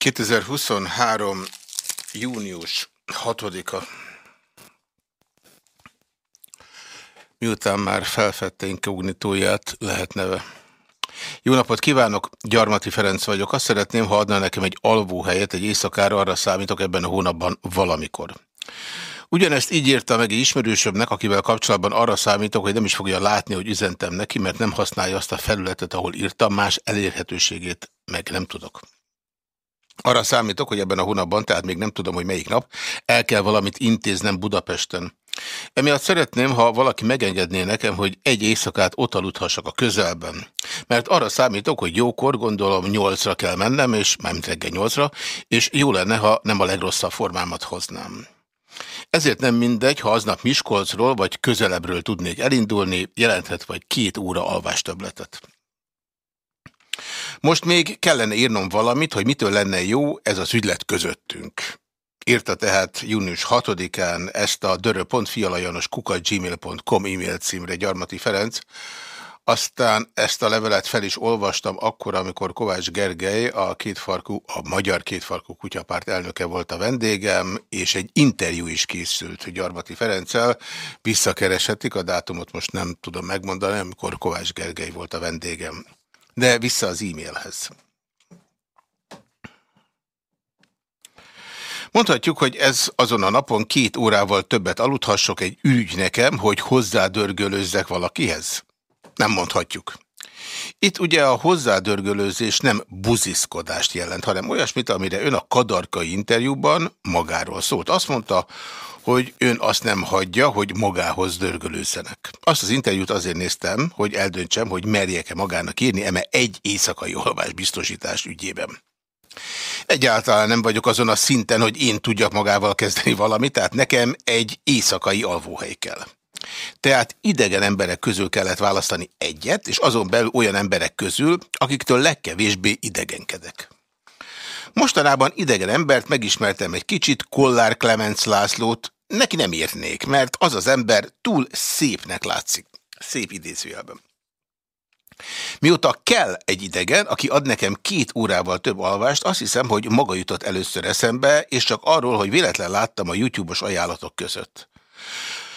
2023. június 6-a. Miután már felfedte inkognitóját, lehet neve. Jó napot kívánok, Gyarmati Ferenc vagyok. Azt szeretném, ha adna nekem egy alvóhelyet, egy éjszakára, arra számítok ebben a hónapban valamikor. Ugyanezt így írta meg egy ismerősömnek, akivel kapcsolatban arra számítok, hogy nem is fogja látni, hogy üzentem neki, mert nem használja azt a felületet, ahol írtam, más elérhetőségét meg nem tudok. Arra számítok, hogy ebben a hónapban, tehát még nem tudom, hogy melyik nap, el kell valamit intéznem Budapesten. Emiatt szeretném, ha valaki megengedné nekem, hogy egy éjszakát ott aludhassak a közelben. Mert arra számítok, hogy jókor, gondolom nyolcra kell mennem, és nem reggel nyolcra, és jó lenne, ha nem a legrosszabb formámat hoznám. Ezért nem mindegy, ha aznap Miskolcról vagy közelebbről tudnék elindulni, jelenthet vagy két óra alvástöbletet. Most még kellene írnom valamit, hogy mitől lenne jó ez az ügylet közöttünk. Írta tehát június 6-án ezt a dörö.fialajanoskukat.gmail.com e-mail címre Gyarmati Ferenc, aztán ezt a levelet fel is olvastam akkor, amikor Kovács Gergely, a, kétfarkú, a Magyar Kétfarkú Kutyapárt elnöke volt a vendégem, és egy interjú is készült Gyarmati Ferenccel. Visszakereshetik, a dátumot most nem tudom megmondani, amikor Kovács Gergely volt a vendégem. De vissza az e-mailhez. Mondhatjuk, hogy ez azon a napon két órával többet aludhassok egy ügy nekem, hogy hozzádörgölőzzek valakihez? Nem mondhatjuk. Itt ugye a hozzádörgölőzés nem buziszkodást jelent, hanem olyasmit, amire ön a kadarkai interjúban magáról szólt. Azt mondta, hogy ön azt nem hagyja, hogy magához dörgölőzzenek. Azt az interjút azért néztem, hogy eldöntsem, hogy merjek-e magának írni eme egy éjszakai olvás biztosítás ügyében. Egyáltalán nem vagyok azon a szinten, hogy én tudjak magával kezdeni valamit, tehát nekem egy éjszakai alvóhely kell. Tehát idegen emberek közül kellett választani egyet, és azon belül olyan emberek közül, akiktől legkevésbé idegenkedek. Mostanában idegen embert megismertem egy kicsit, Kollár Clemens Lászlót, neki nem értnék, mert az az ember túl szépnek látszik. Szép idézőjelben. Mióta kell egy idegen, aki ad nekem két órával több alvást, azt hiszem, hogy maga jutott először eszembe, és csak arról, hogy véletlen láttam a YouTube-os ajánlatok között.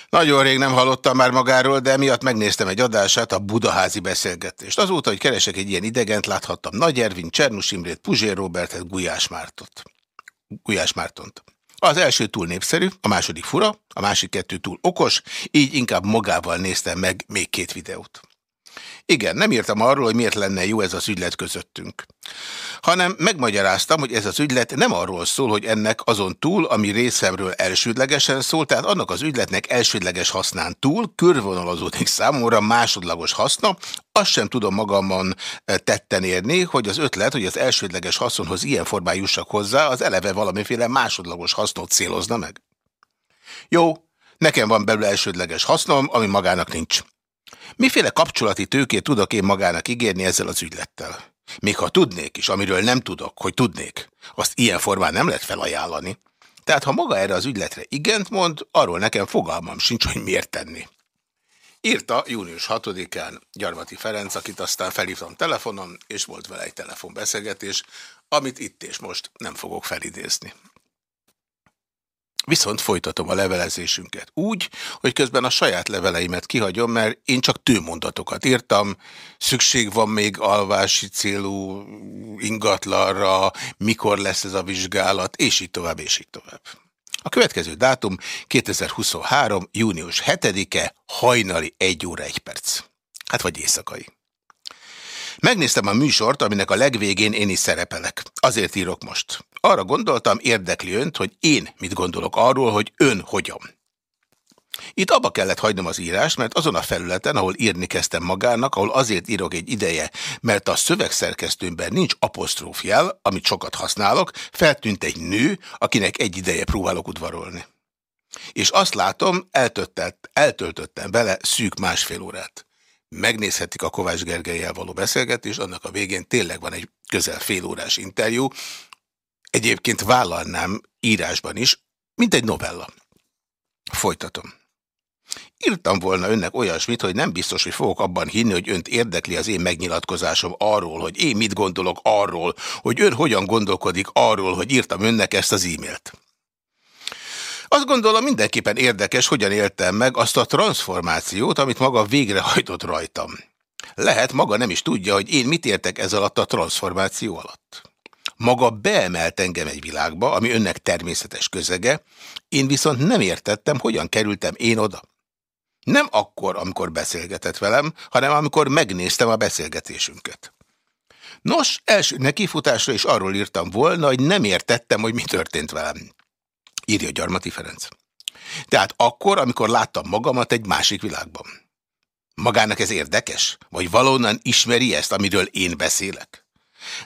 Nagyon rég nem hallottam már magáról, de miatt megnéztem egy adását, a budaházi beszélgetést. Azóta, hogy keresek egy ilyen idegent, láthattam Nagy Ervin, Csernus Imrét, Puzsér Robertet, Gulyás Mártot. Gulyás Mártont. Az első túl népszerű, a második fura, a másik kettő túl okos, így inkább magával néztem meg még két videót. Igen, nem írtam arról, hogy miért lenne jó ez az ügylet közöttünk. Hanem megmagyaráztam, hogy ez az ügylet nem arról szól, hogy ennek azon túl, ami részemről elsődlegesen szól, tehát annak az ügyletnek elsődleges hasznán túl körvonalazódik számomra másodlagos haszna, azt sem tudom magamon eh, tetten érni, hogy az ötlet, hogy az elsődleges haszonhoz ilyen formán jussak hozzá, az eleve valamiféle másodlagos hasznot célozna meg. Jó, nekem van belőle elsődleges hasznom, ami magának nincs. Miféle kapcsolati tőkét tudok én magának ígérni ezzel az ügylettel? Még ha tudnék is, amiről nem tudok, hogy tudnék, azt ilyen formán nem lehet felajánlani. Tehát ha maga erre az ügyletre igent mond, arról nekem fogalmam sincs, hogy miért tenni. Írta június 6-án Gyarmati Ferenc, akit aztán felhívtam telefonon, és volt vele egy telefonbeszélgetés, amit itt és most nem fogok felidézni. Viszont folytatom a levelezésünket úgy, hogy közben a saját leveleimet kihagyom, mert én csak tőmondatokat írtam, szükség van még alvási célú ingatlanra, mikor lesz ez a vizsgálat, és így tovább, és így tovább. A következő dátum 2023. június 7-e, hajnali 1 óra 1 perc. Hát vagy éjszakai. Megnéztem a műsort, aminek a legvégén én is szerepelek. Azért írok most. Arra gondoltam, érdekli önt, hogy én mit gondolok arról, hogy ön hogyan. Itt abba kellett hagynom az írást, mert azon a felületen, ahol írni kezdtem magának, ahol azért írok egy ideje, mert a szövegszerkesztőmben nincs apostrófjel, amit sokat használok, feltűnt egy nő, akinek egy ideje próbálok udvarolni. És azt látom, eltöltöttem vele szűk másfél órát megnézhetik a Kovács Gergelyel való beszélgetést, annak a végén tényleg van egy közel félórás interjú. Egyébként vállalnám írásban is, mint egy novella. Folytatom. Írtam volna önnek olyasmit, hogy nem biztos, hogy fogok abban hinni, hogy önt érdekli az én megnyilatkozásom arról, hogy én mit gondolok arról, hogy ön hogyan gondolkodik arról, hogy írtam önnek ezt az e-mailt. Azt gondolom mindenképpen érdekes, hogyan éltem meg azt a transformációt, amit maga végrehajtott rajtam. Lehet, maga nem is tudja, hogy én mit értek ez alatt a transformáció alatt. Maga beemelt engem egy világba, ami önnek természetes közege, én viszont nem értettem, hogyan kerültem én oda. Nem akkor, amikor beszélgetett velem, hanem amikor megnéztem a beszélgetésünket. Nos, első nekifutásra is arról írtam volna, hogy nem értettem, hogy mi történt velem. Írja Gyarmati Ferenc. Tehát akkor, amikor láttam magamat egy másik világban. Magának ez érdekes? Vagy valónan ismeri ezt, amiről én beszélek?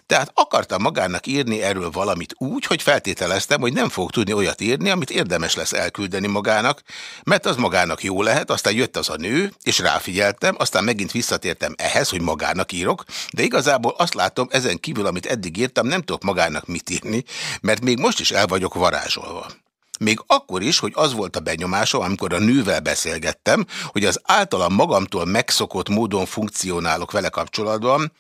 Tehát akartam magának írni erről valamit úgy, hogy feltételeztem, hogy nem fog tudni olyat írni, amit érdemes lesz elküldeni magának, mert az magának jó lehet, aztán jött az a nő, és ráfigyeltem, aztán megint visszatértem ehhez, hogy magának írok, de igazából azt látom, ezen kívül, amit eddig írtam, nem tudok magának mit írni, mert még most is el vagyok varázsolva. Még akkor is, hogy az volt a benyomásom, amikor a nővel beszélgettem, hogy az általam magamtól megszokott módon funkcionálok vele kapcsolatban,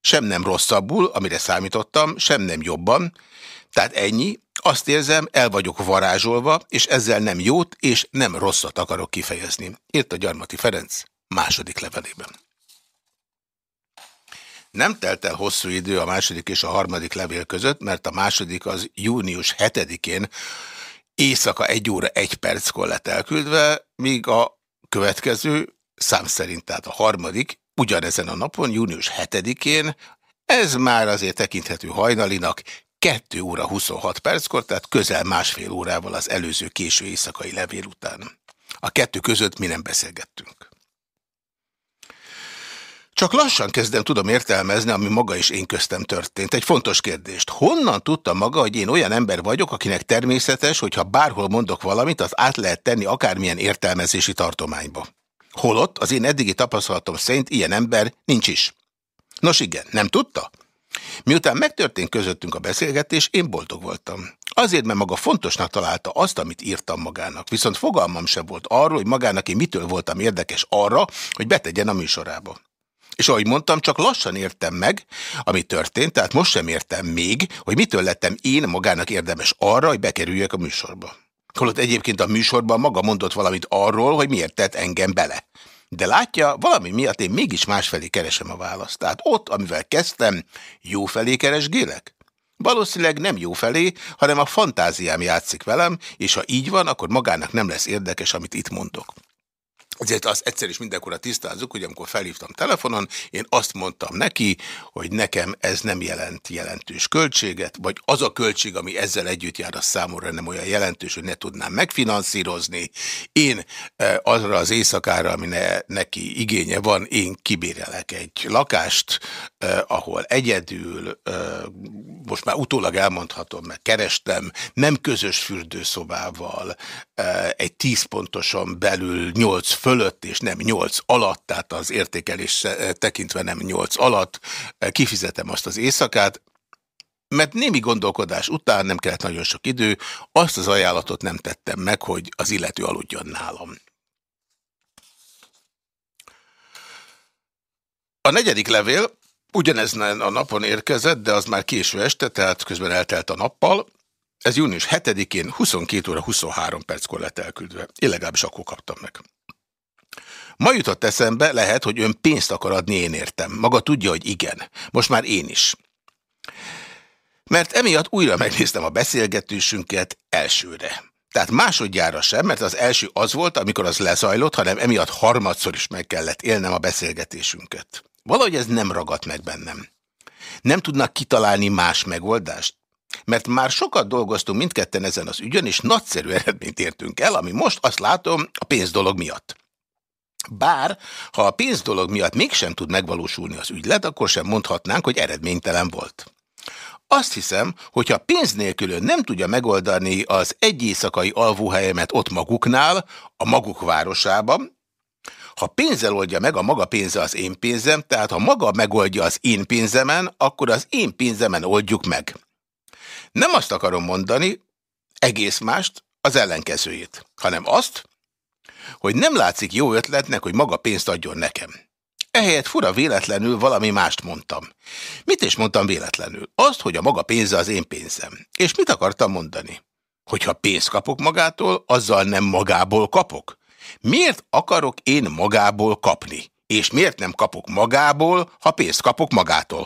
sem nem rosszabbul, amire számítottam, sem nem jobban. Tehát ennyi, azt érzem, el vagyok varázsolva, és ezzel nem jót és nem rosszat akarok kifejezni. Írt a Gyarmati Ferenc második levelében. Nem telt el hosszú idő a második és a harmadik levél között, mert a második az június 7-én éjszaka egy óra egy perckor lett elküldve, míg a következő szám szerint, tehát a harmadik ugyanezen a napon, június 7-én, ez már azért tekinthető hajnalinak, 2 óra 26 perckor, tehát közel másfél órával az előző késő éjszakai levél után. A kettő között mi nem beszélgettünk. Csak lassan kezdem tudom értelmezni, ami maga és én köztem történt. Egy fontos kérdést. Honnan tudta maga, hogy én olyan ember vagyok, akinek természetes, hogyha bárhol mondok valamit, az át lehet tenni akármilyen értelmezési tartományba? Holott az én eddigi tapasztalatom szerint ilyen ember nincs is. Nos igen, nem tudta? Miután megtörtént közöttünk a beszélgetés, én boldog voltam. Azért, mert maga fontosnak találta azt, amit írtam magának. Viszont fogalmam sem volt arról, hogy magának én mitől voltam érdekes arra, hogy betegyen a műsorába. És ahogy mondtam, csak lassan értem meg, ami történt, tehát most sem értem még, hogy mitől lettem én magának érdemes arra, hogy bekerüljek a műsorba. Holott egyébként a műsorban maga mondott valamit arról, hogy miért tett engem bele. De látja, valami miatt én mégis másfelé keresem a választ. Tehát ott, amivel kezdtem, jó felé keresgélek? Valószínűleg nem jó felé, hanem a fantáziám játszik velem, és ha így van, akkor magának nem lesz érdekes, amit itt mondok. Ezért azt egyszer is mindenkor tisztázzuk, hogy amikor felhívtam telefonon, én azt mondtam neki, hogy nekem ez nem jelent jelentős költséget, vagy az a költség, ami ezzel együtt jár, az számomra nem olyan jelentős, hogy ne tudnám megfinanszírozni. Én e, azra az éjszakára, ami ne, neki igénye van, én kibérelek egy lakást, eh, ahol egyedül, eh, most már utólag elmondhatom, mert kerestem, nem közös fürdőszobával, egy tíz pontosan belül nyolc fölött, és nem 8 alatt, tehát az értékelés tekintve nem 8 alatt, kifizetem azt az éjszakát, mert némi gondolkodás után nem kellett nagyon sok idő, azt az ajánlatot nem tettem meg, hogy az illető aludjon nálam. A negyedik levél ugyanezen a napon érkezett, de az már késő este, tehát közben eltelt a nappal. Ez június 7-én 22 óra 23 perckor lett elküldve. Én legalábbis akkor kaptam meg. Ma jutott eszembe, lehet, hogy ön pénzt akar adni, én értem. Maga tudja, hogy igen. Most már én is. Mert emiatt újra megnéztem a beszélgetésünket elsőre. Tehát másodjára sem, mert az első az volt, amikor az lezajlott, hanem emiatt harmadszor is meg kellett élnem a beszélgetésünket. Valahogy ez nem ragadt meg bennem. Nem tudnak kitalálni más megoldást? Mert már sokat dolgoztunk mindketten ezen az ügyön, és nagyszerű eredményt értünk el, ami most azt látom a pénz dolog miatt. Bár, ha a pénzdolog miatt mégsem tud megvalósulni az ügylet, akkor sem mondhatnánk, hogy eredménytelen volt. Azt hiszem, hogyha pénz nélkül nem tudja megoldani az egy éjszakai alvóhelyemet ott maguknál, a maguk városában, ha pénzzel oldja meg, a maga pénze az én pénzem, tehát ha maga megoldja az én pénzemen, akkor az én pénzemen oldjuk meg. Nem azt akarom mondani, egész mást, az ellenkezőjét, hanem azt, hogy nem látszik jó ötletnek, hogy maga pénzt adjon nekem. Ehelyett fura véletlenül valami mást mondtam. Mit is mondtam véletlenül? Azt, hogy a maga pénze az én pénzem. És mit akartam mondani? Hogyha pénzt kapok magától, azzal nem magából kapok? Miért akarok én magából kapni? És miért nem kapok magából, ha pénzt kapok magától?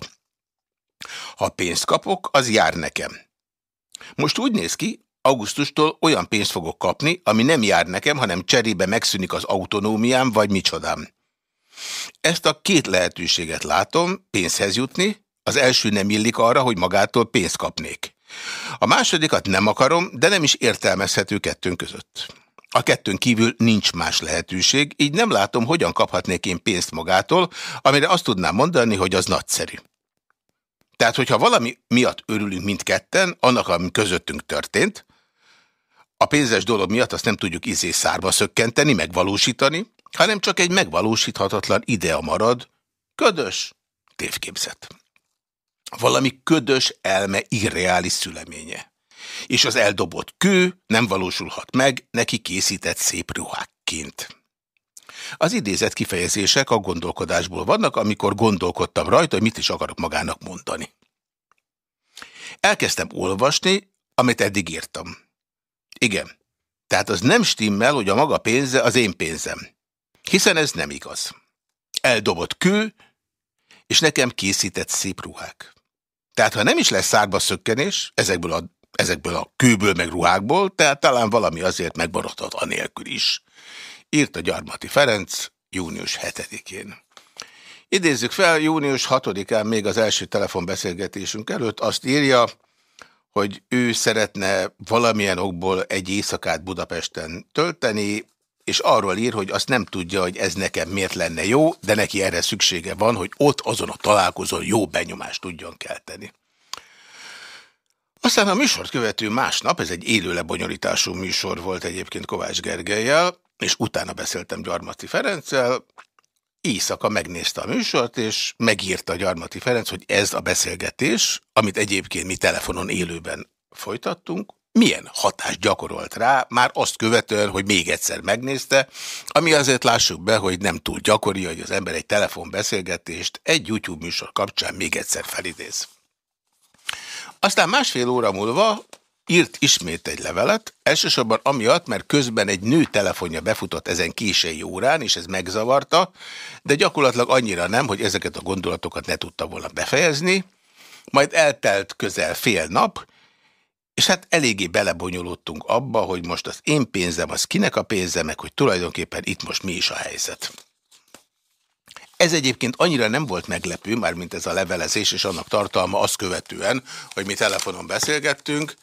Ha pénzt kapok, az jár nekem. Most úgy néz ki, augusztustól olyan pénzt fogok kapni, ami nem jár nekem, hanem cserébe megszűnik az autonómiám, vagy micsodám. Ezt a két lehetőséget látom, pénzhez jutni, az első nem illik arra, hogy magától pénzt kapnék. A másodikat nem akarom, de nem is értelmezhető kettőnk között. A kettőn kívül nincs más lehetőség, így nem látom, hogyan kaphatnék én pénzt magától, amire azt tudnám mondani, hogy az nagyszerű. Tehát, hogyha valami miatt örülünk mindketten, annak, ami közöttünk történt, a pénzes dolog miatt azt nem tudjuk izé szárba szökkenteni, megvalósítani, hanem csak egy megvalósíthatatlan idea marad, ködös, tévképzet. Valami ködös elme irreális szüleménye. És az eldobott kő nem valósulhat meg, neki készített szép ruhákként. Az idézett kifejezések a gondolkodásból vannak, amikor gondolkodtam rajta, hogy mit is akarok magának mondani. Elkezdtem olvasni, amit eddig írtam. Igen, tehát az nem stimmel, hogy a maga pénze az én pénzem. Hiszen ez nem igaz. Eldobott kő, és nekem készített szép ruhák. Tehát ha nem is lesz szárba szökkenés ezekből a, ezekből a kőből meg ruhákból, tehát talán valami azért megmaradhat anélkül is. Írt a Gyarmati Ferenc június 7-én. Idézzük fel, június 6-án még az első telefonbeszélgetésünk előtt azt írja, hogy ő szeretne valamilyen okból egy éjszakát Budapesten tölteni, és arról ír, hogy azt nem tudja, hogy ez nekem miért lenne jó, de neki erre szüksége van, hogy ott azon a találkozón jó benyomást tudjon kelteni. Aztán a műsort követő másnap, ez egy élő lebonyolítású műsor volt egyébként Kovács Gergelyel, és utána beszéltem Gyarmati Ferenccel, éjszaka megnézte a műsort, és megírta Gyarmati Ferenc, hogy ez a beszélgetés, amit egyébként mi telefonon élőben folytattunk, milyen hatást gyakorolt rá, már azt követően, hogy még egyszer megnézte, ami azért lássuk be, hogy nem túl gyakori, hogy az ember egy telefonbeszélgetést egy YouTube műsor kapcsán még egyszer felidéz. Aztán másfél óra múlva írt ismét egy levelet, elsősorban amiatt, mert közben egy nő telefonja befutott ezen késői órán, és ez megzavarta, de gyakorlatilag annyira nem, hogy ezeket a gondolatokat ne tudta volna befejezni, majd eltelt közel fél nap, és hát eléggé belebonyolódtunk abba, hogy most az én pénzem, az kinek a pénze, meg hogy tulajdonképpen itt most mi is a helyzet. Ez egyébként annyira nem volt meglepő, már mint ez a levelezés és annak tartalma azt követően, hogy mi telefonon beszélgettünk,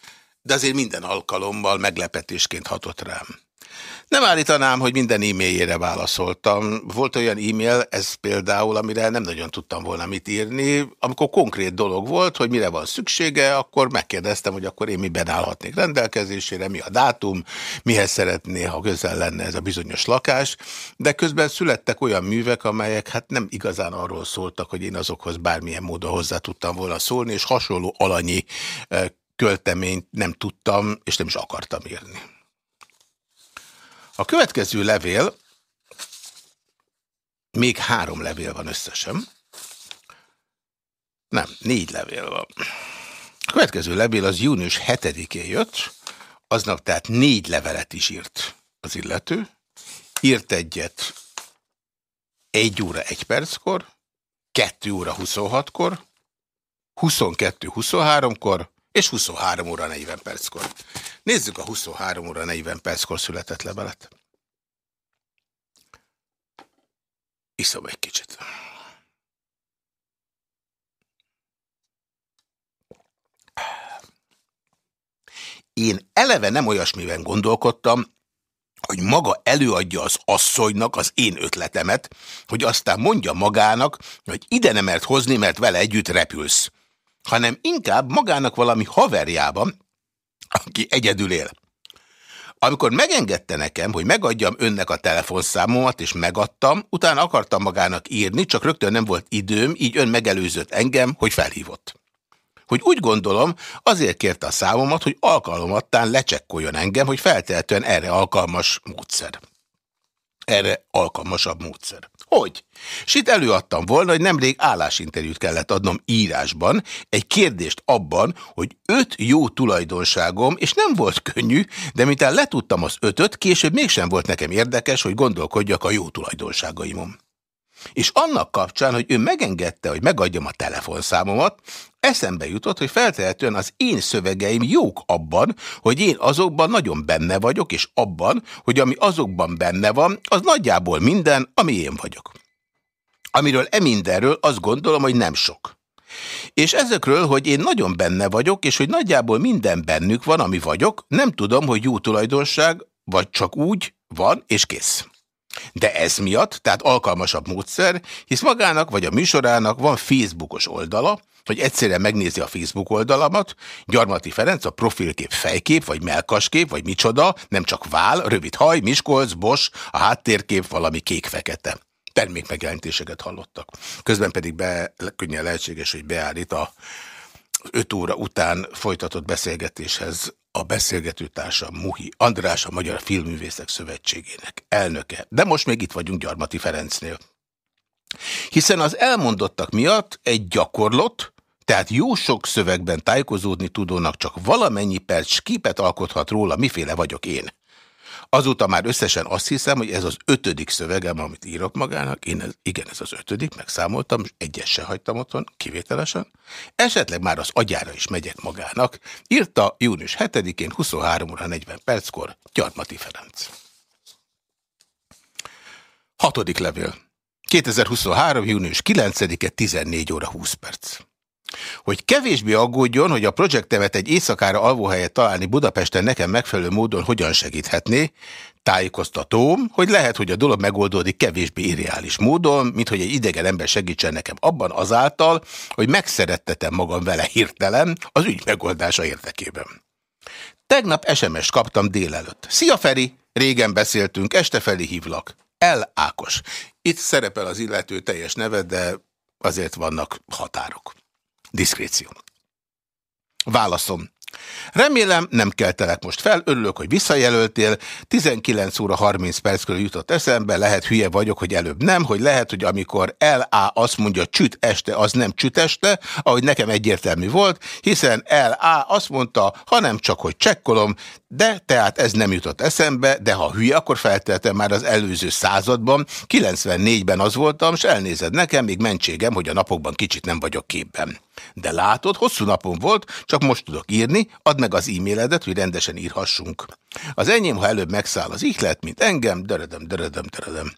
de azért minden alkalommal meglepetésként hatott rám. Nem állítanám, hogy minden e-mailjére válaszoltam. Volt olyan e-mail, ez például, amire nem nagyon tudtam volna mit írni. Amikor konkrét dolog volt, hogy mire van szüksége, akkor megkérdeztem, hogy akkor én miben állhatnék rendelkezésére, mi a dátum, mihez szeretné, ha közel lenne ez a bizonyos lakás. De közben születtek olyan művek, amelyek hát nem igazán arról szóltak, hogy én azokhoz bármilyen módon hozzá tudtam volna szólni, és hasonló alanyi eh, költeményt nem tudtam, és nem is akartam írni. A következő levél, még három levél van összesen. Nem, négy levél van. A következő levél az június 7-én jött, aznap tehát négy levelet is írt az illető. Írt egyet egy óra egy perckor, kettő óra 26-kor, 22-23-kor, és 23 óra 40 perckor. Nézzük a 23 óra 40 perckor született levelet. Iszom egy kicsit. Én eleve nem olyasmiben gondolkodtam, hogy maga előadja az asszonynak az én ötletemet, hogy aztán mondja magának, hogy ide nem mert hozni, mert vele együtt repülsz hanem inkább magának valami haverjában, aki egyedül él. Amikor megengedte nekem, hogy megadjam önnek a telefonszámomat, és megadtam, utána akartam magának írni, csak rögtön nem volt időm, így ön megelőzött engem, hogy felhívott. Hogy úgy gondolom, azért kérte a számomat, hogy alkalomattán lecsekkoljon engem, hogy feltehetően erre alkalmas módszer. erre alkalmasabb módszer. Hogy? És itt előadtam volna, hogy nemrég állásinterjút kellett adnom írásban, egy kérdést abban, hogy öt jó tulajdonságom, és nem volt könnyű, de miután letudtam az ötöt, később mégsem volt nekem érdekes, hogy gondolkodjak a jó tulajdonságaimon. És annak kapcsán, hogy ő megengedte, hogy megadjam a telefonszámomat, eszembe jutott, hogy feltehetően az én szövegeim jók abban, hogy én azokban nagyon benne vagyok, és abban, hogy ami azokban benne van, az nagyjából minden, ami én vagyok. Amiről e mindenről azt gondolom, hogy nem sok. És ezekről, hogy én nagyon benne vagyok, és hogy nagyjából minden bennük van, ami vagyok, nem tudom, hogy jó tulajdonság, vagy csak úgy van, és kész. De ez miatt, tehát alkalmasabb módszer, hisz magának vagy a műsorának van Facebookos oldala, hogy egyszerűen megnézi a Facebook oldalamat, Gyarmati Ferenc a profilkép fejkép, vagy melkaskép, vagy micsoda, nem csak vál, rövid haj, Miskolc, Bos, a háttérkép valami kék-fekete. Termékmegjelentéseket hallottak. Közben pedig be, könnyen lehetséges, hogy beállít a 5 óra után folytatott beszélgetéshez a beszélgetőtársam Muhi András, a Magyar Filmművészek Szövetségének elnöke. De most még itt vagyunk Gyarmati Ferencnél. Hiszen az elmondottak miatt egy gyakorlott, tehát jó sok szövegben tájékozódni tudónak csak valamennyi perc képet alkothat róla, miféle vagyok én. Azóta már összesen azt hiszem, hogy ez az ötödik szövegem, amit írok magának. Én ez, igen, ez az ötödik, megszámoltam, egyes se hagytam otthon, kivételesen. Esetleg már az agyára is megyek magának. Írta június 7-én 23 óra 40 perckor Gyarmati Ferenc. Hatodik levél. 2023. június 9-e 14 óra 20 perc. Hogy kevésbé aggódjon, hogy a projektemet egy éjszakára alvóhelyet találni Budapesten nekem megfelelő módon hogyan segíthetné, tájékoztatóm, hogy lehet, hogy a dolog megoldódik kevésbé irreális módon, mint hogy egy idegen ember segítsen nekem abban azáltal, hogy megszerettetem magam vele hirtelen az ügy megoldása érdekében. Tegnap SMS-t kaptam délelőtt. Szia Feri! Régen beszéltünk, este felé hívlak. El Ákos. Itt szerepel az illető teljes neve, de azért vannak határok. Diszkréció. Válaszom. Remélem, nem keltelek most fel, örülök, hogy visszajelöltél. 19 óra 30 perc körül jutott eszembe, lehet hülye vagyok, hogy előbb nem, hogy lehet, hogy amikor LA azt mondja csüt este, az nem csüt este, ahogy nekem egyértelmű volt, hiszen LA azt mondta, hanem csak, hogy csekkolom, de tehát ez nem jutott eszembe, de ha hülye, akkor felteltem már az előző században, 94-ben az voltam, és elnézed nekem, még mentségem, hogy a napokban kicsit nem vagyok képben. De látod, hosszú napom volt, csak most tudok írni, add meg az e-mailedet, hogy rendesen írhassunk. Az enyém, ha előbb megszáll az ihlet, mint engem, dörödöm, dörödöm, dörödöm.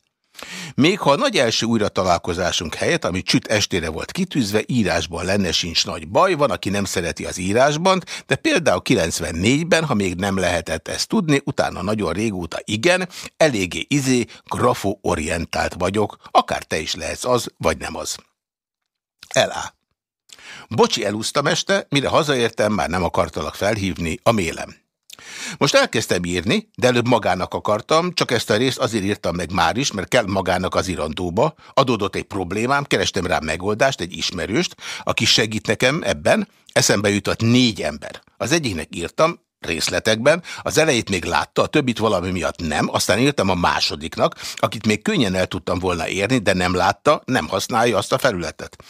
Még ha a nagy első újra találkozásunk helyett, ami csüt estére volt kitűzve, írásban lenne sincs nagy baj, van, aki nem szereti az írásban, de például 94-ben, ha még nem lehetett ezt tudni, utána nagyon régóta igen, eléggé izé, grafo-orientált vagyok, akár te is lehetsz az, vagy nem az. Elá. Bocsi, elúsztam este, mire hazaértem, már nem akartalak felhívni a mélem. Most elkezdtem írni, de előbb magának akartam, csak ezt a részt azért írtam meg már is, mert kell magának az irandóba. Adódott egy problémám, kerestem rá megoldást, egy ismerőst, aki segít nekem ebben. Eszembe jutott négy ember. Az egyiknek írtam, részletekben, az elejét még látta, a többit valami miatt nem, aztán írtam a másodiknak, akit még könnyen el tudtam volna érni, de nem látta, nem használja azt a felületet.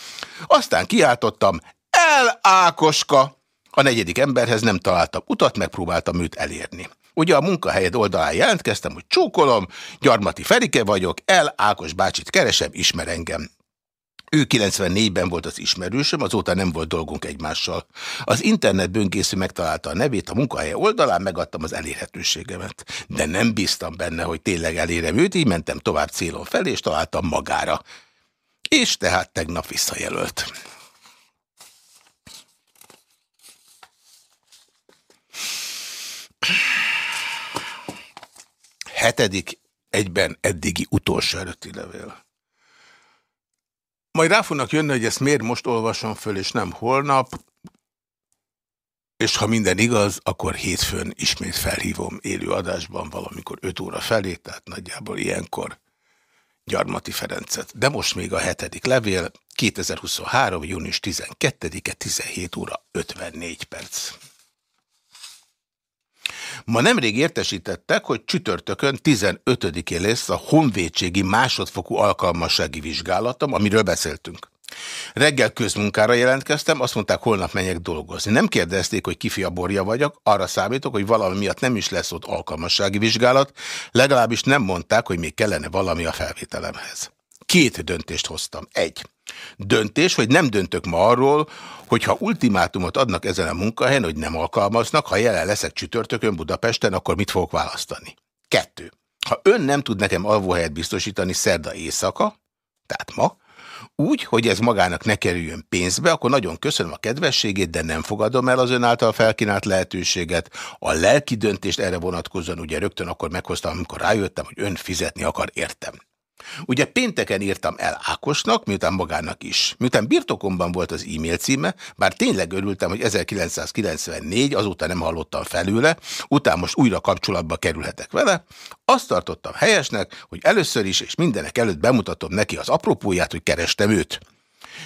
Aztán kiáltottam, el Ákoska! A negyedik emberhez nem találtam utat, megpróbáltam őt elérni. Ugye a munkahelyed oldalán jelentkeztem, hogy csókolom, Gyarmati Ferike vagyok, el Ákos bácsit keresem, ismer engem. Ő 94-ben volt az ismerősöm, azóta nem volt dolgunk egymással. Az internet böngésző megtalálta a nevét, a munkahelye oldalán megadtam az elérhetőségemet. De nem bíztam benne, hogy tényleg elérem őt, így mentem tovább célon felé, és találtam magára. És tehát tegnap visszajelölt. Hetedik egyben eddigi utolsó előtti levél. Majd rá fognak jönni, hogy ezt miért most olvasom föl, és nem holnap, és ha minden igaz, akkor hétfőn ismét felhívom élő adásban valamikor 5 óra felé, tehát nagyjából ilyenkor Gyarmati Ferencet. De most még a hetedik levél, 2023. június 12-e, 17 óra 54 perc. Ma nemrég értesítettek, hogy csütörtökön 15-én lesz a honvédségi másodfokú alkalmassági vizsgálatom, amiről beszéltünk. Reggel közmunkára jelentkeztem, azt mondták, holnap menjek dolgozni. Nem kérdezték, hogy kifia borja vagyok, arra számítok, hogy valami miatt nem is lesz ott alkalmassági vizsgálat, legalábbis nem mondták, hogy még kellene valami a felvételemhez. Két döntést hoztam. Egy. Döntés, hogy nem döntök ma arról, hogyha ultimátumot adnak ezen a munkahelyen, hogy nem alkalmaznak, ha jelen leszek csütörtökön Budapesten, akkor mit fogok választani? Kettő. Ha ön nem tud nekem alvóhelyet biztosítani szerda éjszaka, tehát ma, úgy, hogy ez magának ne kerüljön pénzbe, akkor nagyon köszönöm a kedvességét, de nem fogadom el az ön által felkínált lehetőséget. A lelki döntést erre vonatkozóan ugye rögtön akkor meghoztam, amikor rájöttem, hogy ön fizetni akar, értem. Ugye pénteken írtam el Ákosnak, miután magának is. Miután birtokomban volt az e-mail címe, bár tényleg örültem, hogy 1994, azóta nem hallottam felőle, utána most újra kapcsolatba kerülhetek vele, azt tartottam helyesnek, hogy először is és mindenek előtt bemutatom neki az apropóját, hogy kerestem őt.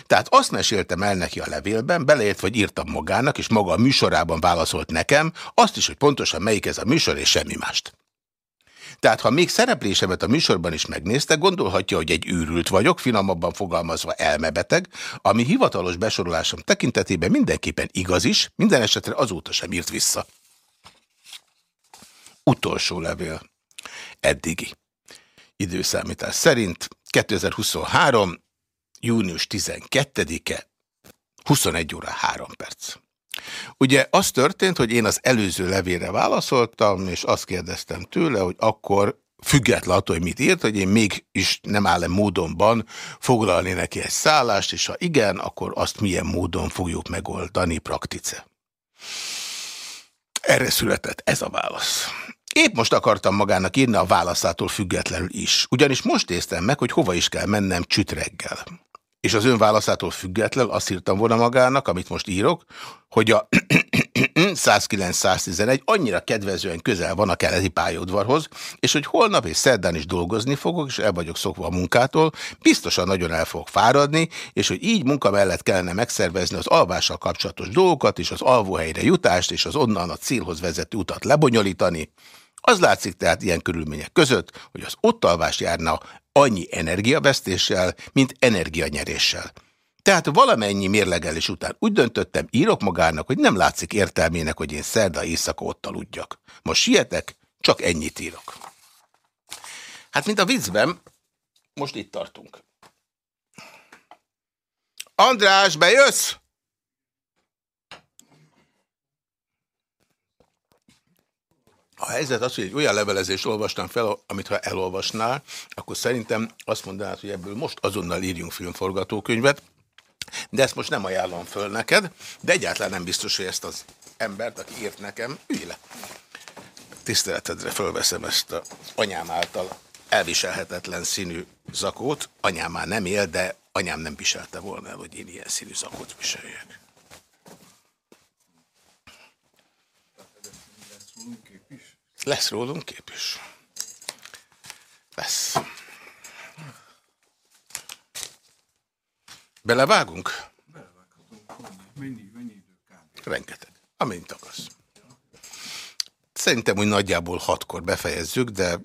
Tehát azt meséltem el neki a levélben, beleért, vagy írtam magának, és maga a műsorában válaszolt nekem, azt is, hogy pontosan melyik ez a műsor, és semmi mást. Tehát ha még szereplésemet a műsorban is megnézte, gondolhatja, hogy egy űrült vagyok, finomabban fogalmazva elmebeteg, ami hivatalos besorolásom tekintetében mindenképpen igaz is, minden esetre azóta sem írt vissza. Utolsó levél. Eddigi. Időszámítás szerint 2023. június 12-e 21 óra 3 perc. Ugye az történt, hogy én az előző levélre válaszoltam, és azt kérdeztem tőle, hogy akkor független attól, hogy mit írt, hogy én még is nem áll-e módonban foglalni neki egy szállást, és ha igen, akkor azt milyen módon fogjuk megoldani praktice. Erre született ez a válasz. Épp most akartam magának írni a válaszától függetlenül is. Ugyanis most néztem meg, hogy hova is kell mennem csüt reggel. És az ön válaszától függetlenül azt írtam volna magának, amit most írok, hogy a 109-111 annyira kedvezően közel van a keleti pályaudvarhoz, és hogy holnap és szerdán is dolgozni fogok, és el vagyok szokva a munkától, biztosan nagyon el fogok fáradni, és hogy így munka mellett kellene megszervezni az alvással kapcsolatos dolgokat, és az alvóhelyre jutást, és az onnan a célhoz vezető utat lebonyolítani. Az látszik tehát ilyen körülmények között, hogy az ott alvás járna annyi energiavesztéssel, mint energianyeréssel. Tehát valamennyi mérlegelés után úgy döntöttem, írok magának, hogy nem látszik értelmének, hogy én szerda éjszaka ott aludjak. Most sietek, csak ennyit írok. Hát, mint a viccben, most itt tartunk. András, bejössz? A helyzet az, hogy egy olyan levelezést olvastam fel, amit ha elolvasnál, akkor szerintem azt mondanád, hogy ebből most azonnal írjunk filmforgatókönyvet, de ezt most nem ajánlom föl neked, de egyáltalán nem biztos, hogy ezt az embert, aki írt nekem, ülj le. Tiszteletedre fölveszem ezt a anyám által elviselhetetlen színű zakót. Anyám már nem él, de anyám nem viselte volna hogy én ilyen színű zakót viseljek. Lesz rólunk kép is. Lesz. Belevágunk? Mennyi, mennyi idő kb? Rengeteg. Amint akarsz. Szerintem úgy nagyjából hatkor befejezzük, de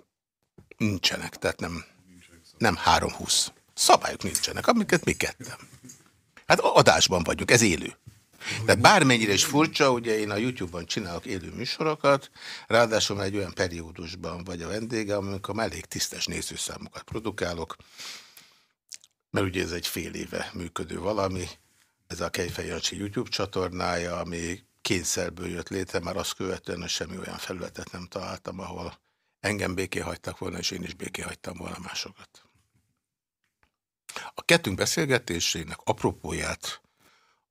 nincsenek, tehát nem, nem 3-20. Szabályok nincsenek, amiket mi kettem. Hát adásban vagyunk, ez élő. Tehát bármennyire is furcsa, ugye én a YouTube-ban csinálok élő műsorokat, ráadásul egy olyan periódusban vagy a vendége, amikor elég tisztes nézőszámokat produkálok, mert ugye ez egy fél éve működő valami, ez a Kejfej Jancsi YouTube csatornája, ami kényszerből jött létre, már azt követően, hogy semmi olyan felületet nem találtam, ahol engem béké hagytak volna, és én is béké hagytam volna másokat. A kettünk beszélgetésének apropóját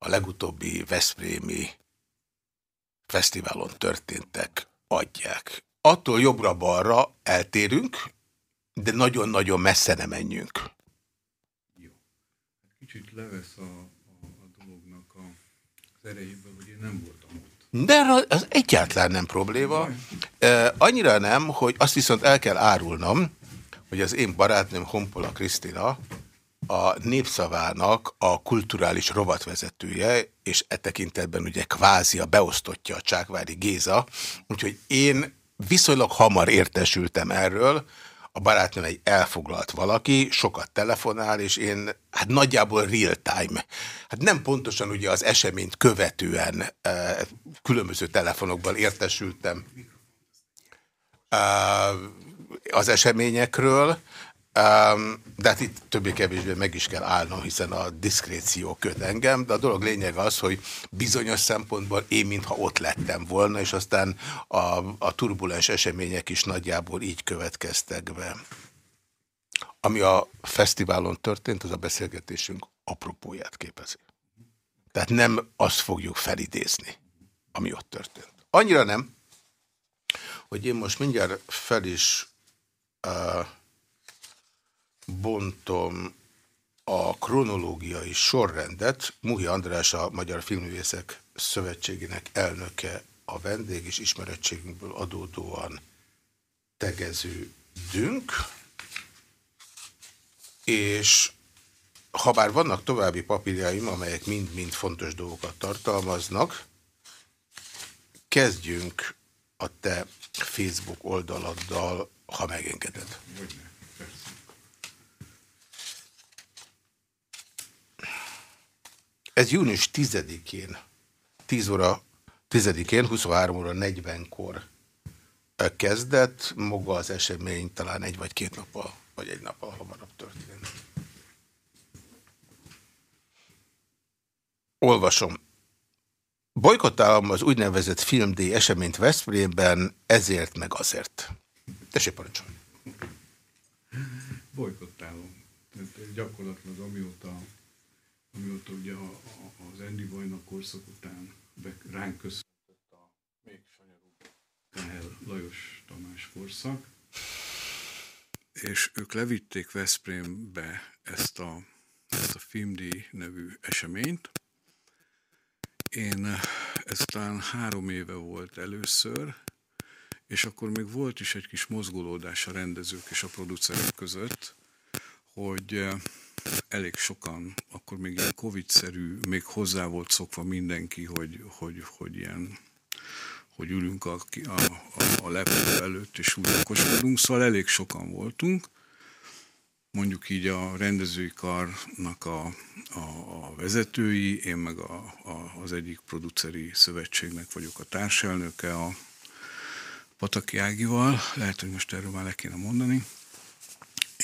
a legutóbbi Veszprémi fesztiválon történtek adják. Attól jobbra-balra eltérünk, de nagyon-nagyon messze nem menjünk. Jó. Kicsit levesz a, a, a dolognak a, az erejéből, hogy én nem voltam ott. De az egyáltalán nem probléma. E, annyira nem, hogy azt viszont el kell árulnom, hogy az én barátnőm Honpola Krisztina a népszavának a kulturális rovatvezetője, és e tekintetben ugye kvázi a beosztottja a Csákvári Géza, úgyhogy én viszonylag hamar értesültem erről, a barátnőm egy elfoglalt valaki, sokat telefonál, és én hát nagyjából real time, hát nem pontosan ugye az eseményt követően e, különböző telefonokban értesültem e, az eseményekről, de hát itt többé-kevésbé meg is kell állnom, hiszen a diszkréció köt engem, de a dolog lényeg az, hogy bizonyos szempontból én mintha ott lettem volna, és aztán a, a turbulens események is nagyjából így következtek be. Ami a fesztiválon történt, az a beszélgetésünk apropóját képezi. Tehát nem azt fogjuk felidézni, ami ott történt. Annyira nem, hogy én most mindjárt fel is uh, bontom a kronológiai sorrendet. Muhi András, a Magyar Filművészek Szövetségének elnöke a vendég, és ismerettségünkből adódóan tegeződünk. És ha bár vannak további papírjaim, amelyek mind-mind fontos dolgokat tartalmaznak, kezdjünk a te Facebook oldaladdal, ha megengeded. Ez június 10-én, 10 óra 10-én, 23 óra 40-kor kezdett, maga az esemény talán egy vagy két nappal, vagy egy nappal hamarabb történt. Olvasom. Bolykottálom az úgynevezett Film Day eseményt Veszprémben, ezért meg azért. Tessék parancsolni. Bolykottálom. Gyakorlatilag amióta amióta ugye a, a, az Andy Vajna korszak után be, ránk köszöntött a még sanyarúbb Kehel Lajos Tamás korszak, és ők levitték Veszprémbe ezt a, ezt a Filmdi nevű eseményt. Én ezután három éve volt először, és akkor még volt is egy kis mozgolódás a rendezők és a producerek között, hogy elég sokan, akkor még ilyen Covid-szerű, még hozzá volt szokva mindenki, hogy, hogy, hogy ilyen hogy ülünk a, a, a lepő előtt, és úgy okoskodunk, szóval elég sokan voltunk. Mondjuk így a rendezői karnak a, a, a vezetői, én meg a, a, az egyik produceri szövetségnek vagyok a társelnöke, a Pataki Ágival, lehet, hogy most erről már le kéne mondani.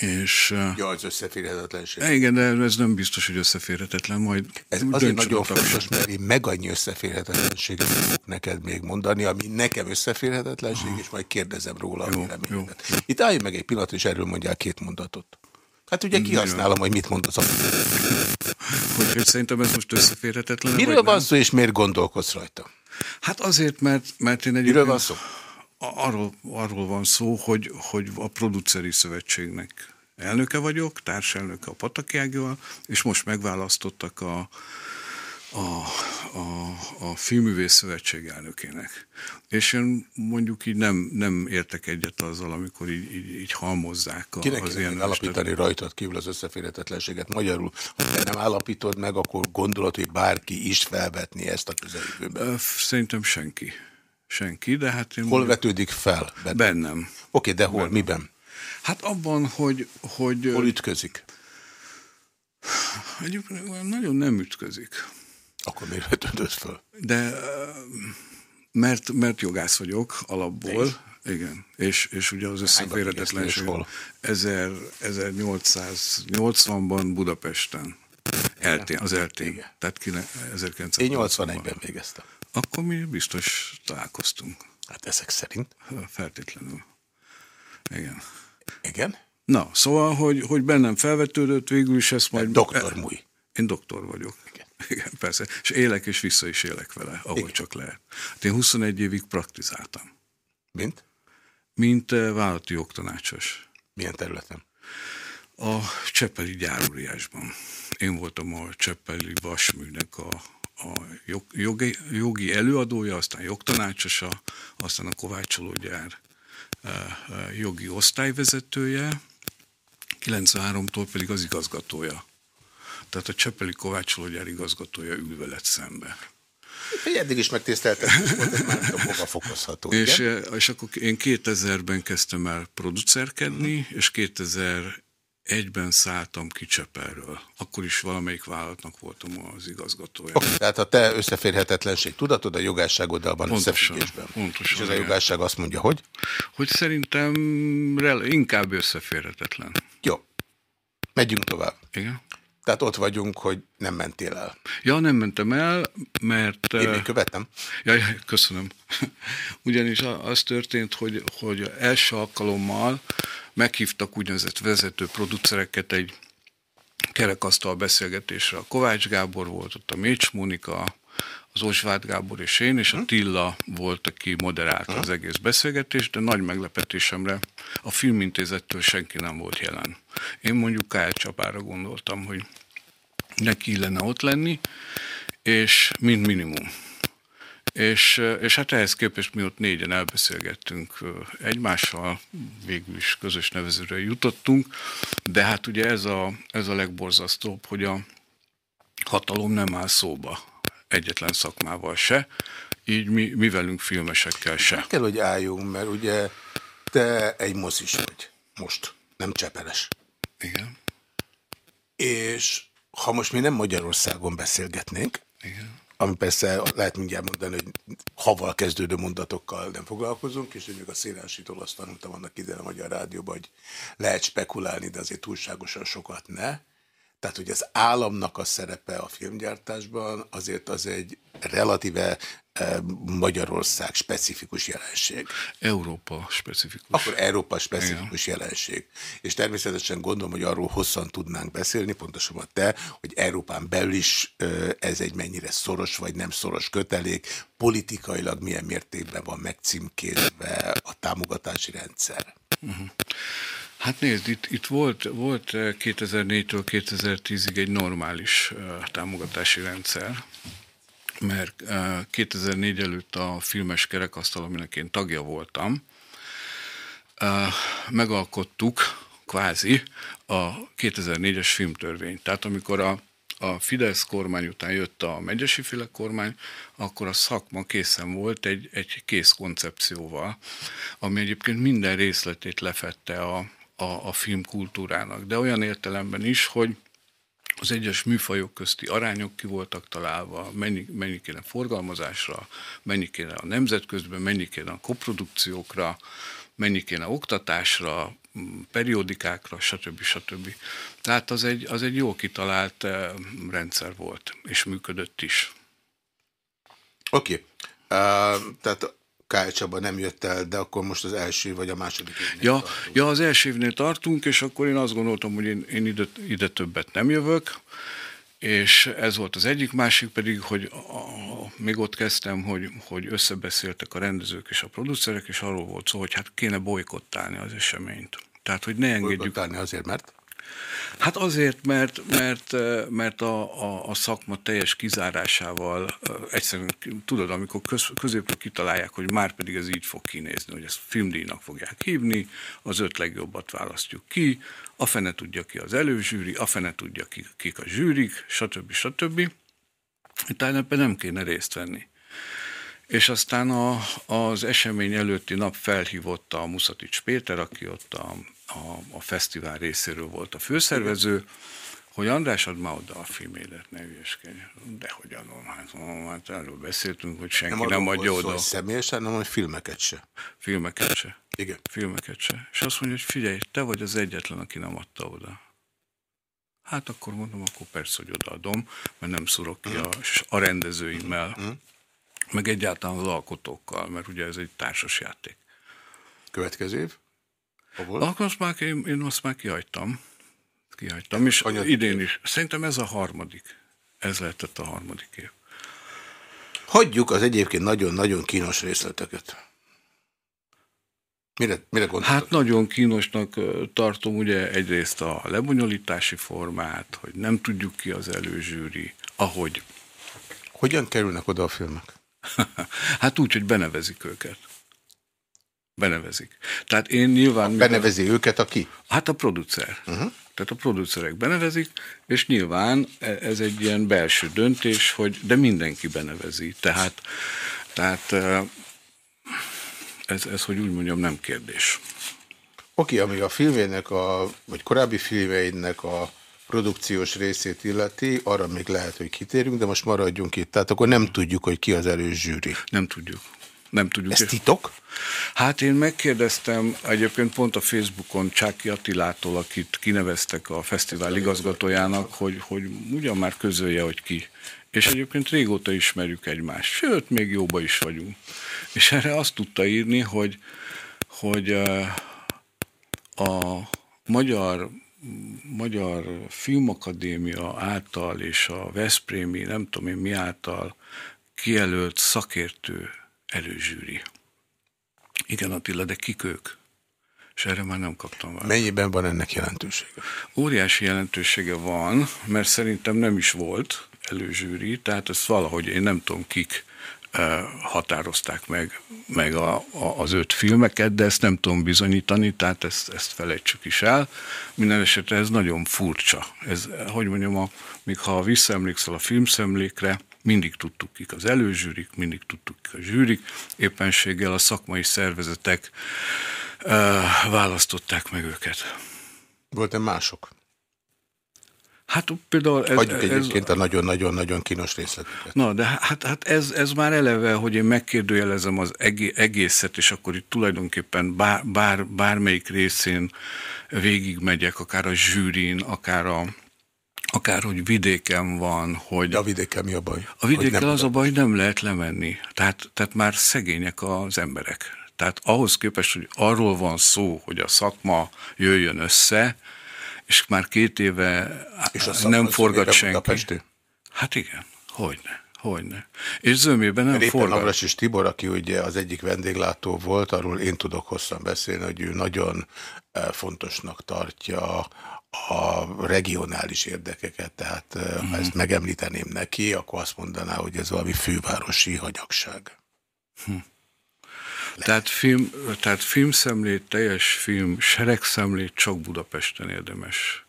És, ja, az összeférhetetlenség. Igen, de ez nem biztos, hogy összeférhetetlen. Majd ez azért nagyon fontos, mert én meg annyi összeférhetetlenséget fogok neked még mondani, ami nekem összeférhetetlenség, és majd kérdezem róla jó, a véleményedet. Itt állj meg egy pillanat, és erről mondjál két mondatot. Hát ugye kihasználom, hogy mit mond az a... Hogy, hogy szerintem ez most összeférhetetlen. Miről van szó, és miért gondolkodsz rajta? Hát azért, mert, mert én egy. Miről van szó? Arról, arról van szó, hogy, hogy a produceri szövetségnek elnöke vagyok, társelnöke a Patakiágival, és most megválasztottak a, a, a, a Filművész Szövetség elnökének. És én mondjuk így nem, nem értek egyet azzal, amikor így, így, így halmozzák a, Kinek az ilyen állapítani rajtad kívül az összeférhetetlenséget? Magyarul, ha te nem állapítod meg, akkor gondolod, hogy bárki is felvetni ezt a közeljövőben? Szerintem senki senki, de hát én... Hol mondjuk, vetődik fel? Bennem. bennem. Oké, de hol? Bennem. Miben? Hát abban, hogy... hogy hol ütközik? Egyébként nagyon nem ütközik. Akkor miért vetődött föl? De mert, mert jogász vagyok alapból. Nézd. Igen, és, és ugye az összeférhetetlenség 1880-ban Budapesten. Eltén, az eltén. Tehát 1981 Én 81-ben végeztem. Akkor mi biztos találkoztunk. Hát ezek szerint? Feltétlenül. Igen. Igen? Na, szóval, hogy, hogy bennem felvetődött, végül is ezt majd... Doktor Múj. Én doktor vagyok. Igen. Igen, persze. És élek és vissza is élek vele, ahogy Igen. csak lehet. Hát én 21 évig praktizáltam. Mint? Mint vállalati jogtanácsos. Milyen területen? A Cseppeli gyárúriásban. Én voltam a Cseppeli vasműnek a a jogi, jogi előadója, aztán jogtanácsosa, aztán a Kovácsológyár eh, eh, jogi osztályvezetője, 93-tól pedig az igazgatója Tehát a Csepeli Kovácsológyár igazgatója ül veled szembe. Eddig is megtiszteltetés volt, ez már hova fokozható. És, igen? és akkor én 2000-ben kezdtem el producerkedni, uh-huh. és 2000 egyben szálltam ki Csepelről. Akkor is valamelyik vállalatnak voltam az igazgatója. Okay, tehát a te összeférhetetlenség tudatod a jogásságoddal összefüggésben. Pontosan. És ez a jogásság azt mondja, hogy? Hogy szerintem inkább összeférhetetlen. Jó. Megyünk tovább. Igen. Tehát ott vagyunk, hogy nem mentél el. Ja, nem mentem el, mert... Én még követtem. Ja, ja köszönöm. Ugyanis az történt, hogy, hogy első alkalommal meghívtak úgynevezett vezető producereket egy kerekasztal beszélgetésre. A Kovács Gábor volt ott, a Mécs Mónika, az Osváth Gábor és én, és a hm? Tilla volt, aki moderálta az hm? egész beszélgetést, de nagy meglepetésemre a filmintézettől senki nem volt jelen. Én mondjuk Kál Csapára gondoltam, hogy neki illene ott lenni, és mint minimum. És, és hát ehhez képest mi ott négyen elbeszélgettünk egymással, végül is közös nevezőre jutottunk, de hát ugye ez a, ez a legborzasztóbb, hogy a hatalom nem áll szóba egyetlen szakmával se, így mi, mi velünk filmesekkel se. Nem kell, hogy álljunk, mert ugye te egy mozis vagy most, nem csepeles. Igen. És ha most mi nem Magyarországon beszélgetnénk, Igen ami persze lehet mindjárt mondani, hogy haval kezdődő mondatokkal nem foglalkozunk, és még a szélásítól azt tanultam annak ide a Magyar Rádióban, hogy lehet spekulálni, de azért túlságosan sokat ne. Tehát, hogy az államnak a szerepe a filmgyártásban azért az egy relatíve Magyarország specifikus jelenség. Európa specifikus. Akkor Európa specifikus Igen. jelenség. És természetesen gondolom, hogy arról hosszan tudnánk beszélni, pontosabban te, hogy Európán belül is ez egy mennyire szoros vagy nem szoros kötelék, politikailag milyen mértékben van megcímkézve a támogatási rendszer. Uh mhm. -huh. Hát nézd, itt, itt volt, volt 2004-től 2010-ig egy normális uh, támogatási rendszer, mert 2004 előtt a filmes kerekasztal, aminek én tagja voltam, megalkottuk kvázi a 2004-es filmtörvényt. Tehát amikor a, a Fidesz kormány után jött a megyesi féle kormány, akkor a szakma készen volt egy, egy kész koncepcióval, ami egyébként minden részletét lefette a, a, a filmkultúrának. De olyan értelemben is, hogy az egyes műfajok közti arányok ki voltak találva, mennyi, mennyi kéne forgalmazásra, mennyi kéne a nemzetközben, mennyi kéne a koprodukciókra, mennyi kéne oktatásra, periódikákra, stb. stb. Tehát az egy, az egy jó kitalált eh, rendszer volt, és működött is. Oké. Okay. Uh, tehát Kály Csaba nem jött el, de akkor most az első vagy a második évnél ja, tartunk. ja, az első évnél tartunk, és akkor én azt gondoltam, hogy én, én ide, ide többet nem jövök, és ez volt az egyik, másik pedig, hogy a, a, még ott kezdtem, hogy, hogy összebeszéltek a rendezők és a producerek, és arról volt szó, hogy hát kéne bolykottálni az eseményt. Tehát, hogy ne engedjük... Bolykottálni azért, mert? Hát azért, mert, mert, mert a, a, a szakma teljes kizárásával egyszerűen, tudod, amikor köz, középről kitalálják, hogy már pedig ez így fog kinézni, hogy ezt filmdíjnak fogják hívni, az öt legjobbat választjuk ki, a fene tudja ki az előzsűri, a fene tudja ki, kik a zsűrik, stb. stb. Tehát ebben nem kéne részt venni. És aztán a, az esemény előtti nap felhívotta a Muszatics Péter, aki ott a, a, a fesztivál részéről volt a főszervező, hogy András, ad már oda a filmédet, ne ügyeskedj. De hogy adom, hát, hát erről beszéltünk, hogy senki nem, nem adja oda. Nem személyesen, hanem hogy filmeket se. Filmeket se. Igen. Filmeket se. És azt mondja, hogy figyelj, te vagy az egyetlen, aki nem adta oda. Hát akkor mondom, akkor persze, hogy odaadom, mert nem szurok ki a, a rendezőimmel, mm. meg egyáltalán az alkotókkal, mert ugye ez egy társas játék. Következő év? Hol Akkor azt már, én, én azt már kihagytam. Kihagytam, és Anyag idén is. Szerintem ez a harmadik. Ez lehetett a harmadik év. Hagyjuk az egyébként nagyon-nagyon kínos részleteket. Mire, mire Hát nagyon kínosnak tartom ugye egyrészt a lebonyolítási formát, hogy nem tudjuk ki az előzsűri, ahogy... Hogyan kerülnek oda a filmek? hát úgy, hogy benevezik őket. Benevezik. Tehát én nyilván... Benevezi mivel... őket a ki? Hát a producer. Uh -huh. Tehát a producerek benevezik, és nyilván e, ez egy ilyen belső döntés, hogy de mindenki benevezi. Tehát, tehát e, ez, ez, hogy úgy mondjam, nem kérdés. Oké, ami a filmének, a, vagy korábbi filmeinek a produkciós részét illeti, arra még lehet, hogy kitérünk, de most maradjunk itt. Tehát akkor nem tudjuk, hogy ki az elős zsűri. Nem tudjuk. Nem tudjuk. Ez titok? Hát én megkérdeztem egyébként pont a Facebookon Csáki Attilától, akit kineveztek a fesztivál igazgatójának, hogy, hogy ugyan már közölje, hogy ki. És egyébként régóta ismerjük egymást, sőt, még jóba is vagyunk. És erre azt tudta írni, hogy, hogy a magyar Magyar Filmakadémia által és a Veszprémi, nem tudom én mi által kijelölt szakértő előzsűri. Igen, Attila, de kik ők? És erre már nem kaptam választ. Mennyiben van ennek jelentősége? Óriási jelentősége van, mert szerintem nem is volt előzsűri, tehát ezt valahogy én nem tudom kik határozták meg, meg a, a, az öt filmeket, de ezt nem tudom bizonyítani, tehát ezt, ezt felejtsük is el. Minden esetre ez nagyon furcsa. Ez, hogy mondjam, a, még ha visszaemlékszel a filmszemlékre, mindig tudtuk kik az előzsűrik, mindig tudtuk kik a zsűrik, éppenséggel a szakmai szervezetek uh, választották meg őket. Volt-e mások? Hát például... Ez, Hagyjuk egyébként ez, a nagyon-nagyon-nagyon kínos részleteket. Na, de hát, hát ez, ez már eleve, hogy én megkérdőjelezem az egészet, és akkor itt tulajdonképpen bár, bár, bármelyik részén végigmegyek, akár a zsűrin, akár a, akár hogy vidéken van, hogy... De a vidéken mi a baj? A vidéken az a baj, hogy nem lehet lemenni. Tehát, tehát már szegények az emberek. Tehát ahhoz képest, hogy arról van szó, hogy a szakma jöjjön össze, és már két éve és a nem forgat senki. Budapesti? Hát igen, hogyne. Hogyne. És zömében nem Éppen forgat. Navras és Tibor, aki ugye az egyik vendéglátó volt, arról én tudok hosszan beszélni, hogy ő nagyon eh, fontosnak tartja a regionális érdekeket, tehát mm. ha ezt megemlíteném neki, akkor azt mondaná, hogy ez valami fővárosi hanyagság. Hm. Tehát, film, tehát filmszemlét, teljes film, seregszemlét csak Budapesten érdemes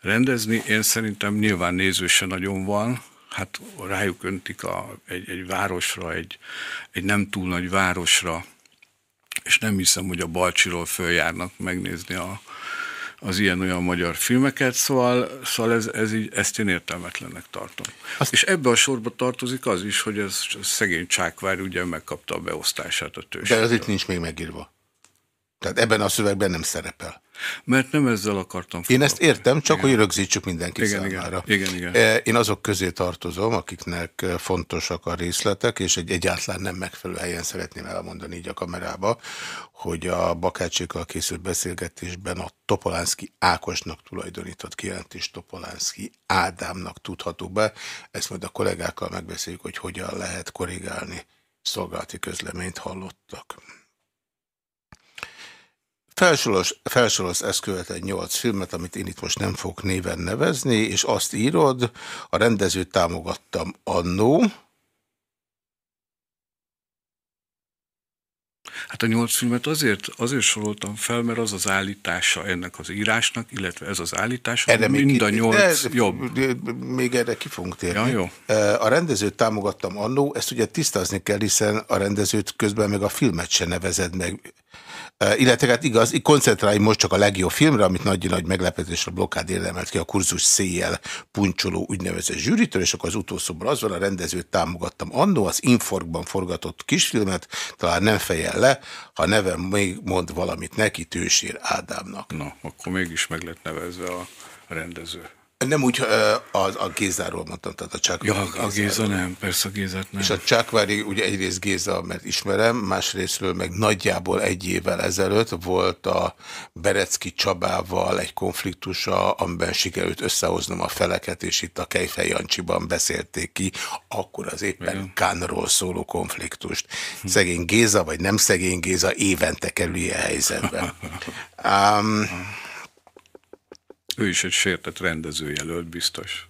rendezni. Én szerintem nyilván néző se nagyon van, hát rájuk öntik a, egy, egy városra, egy, egy nem túl nagy városra, és nem hiszem, hogy a Balcsiról följárnak megnézni a, az ilyen-olyan magyar filmeket, szóval, szóval ez, ez így, ezt én értelmetlennek tartom. Azt... És ebbe a sorba tartozik az is, hogy ez szegény Csákvár ugye megkapta a beosztását a tőzsdől. De az itt nincs még megírva. Tehát ebben a szövegben nem szerepel. Mert nem ezzel akartam Én ezt értem, csak igen. hogy rögzítsük mindenki igen, számára. Igen, igen, igen. E, én azok közé tartozom, akiknek fontosak a részletek, és egy egyáltalán nem megfelelő helyen szeretném elmondani így a kamerába, hogy a Bakácsékkal készült beszélgetésben a Topolánszki Ákosnak tulajdonított kijelentés Topolánszki Ádámnak tudható be. Ezt majd a kollégákkal megbeszéljük, hogy hogyan lehet korrigálni szolgálati közleményt hallottak. Felsoros, felsoros ezt követ egy nyolc filmet, amit én itt most nem fogok néven nevezni, és azt írod, a rendezőt támogattam annó. Hát a nyolc filmet azért, azért soroltam fel, mert az az állítása ennek az írásnak, illetve ez az állítás, erre mind a nyolc de, jobb. Még erre ki fogunk térni. Ja, jó. A rendezőt támogattam annó, ezt ugye tisztázni kell, hiszen a rendezőt közben meg a filmet se nevezed meg illetve hát igaz, koncentrálj most csak a legjobb filmre, amit nagy nagy meglepetésre a blokkád érdemelt ki a kurzus széjjel puncsoló úgynevezett zsűritől, és akkor az utolsóban az van, a rendezőt támogattam annó, az Inforkban forgatott kisfilmet, talán nem fejel le, ha nevem még mond valamit neki, Tősér Ádámnak. Na, akkor mégis meg lett nevezve a rendező. Nem úgy, a, a Gézáról mondtam, tehát a Csákvári Ja, a Géza nem, persze a Gézát nem. És a Csákvári, ugye egyrészt Géza, mert ismerem, másrésztről meg nagyjából egy évvel ezelőtt volt a Berecki Csabával egy konfliktusa, amiben sikerült összehoznom a feleket, és itt a Kejfej Jancsiban beszélték ki, akkor az éppen Igen. Kánról szóló konfliktust. Szegény Géza, vagy nem szegény Géza évente kerül ilyen helyzetbe. Um, Ő is egy sértett rendezőjelölt, biztos.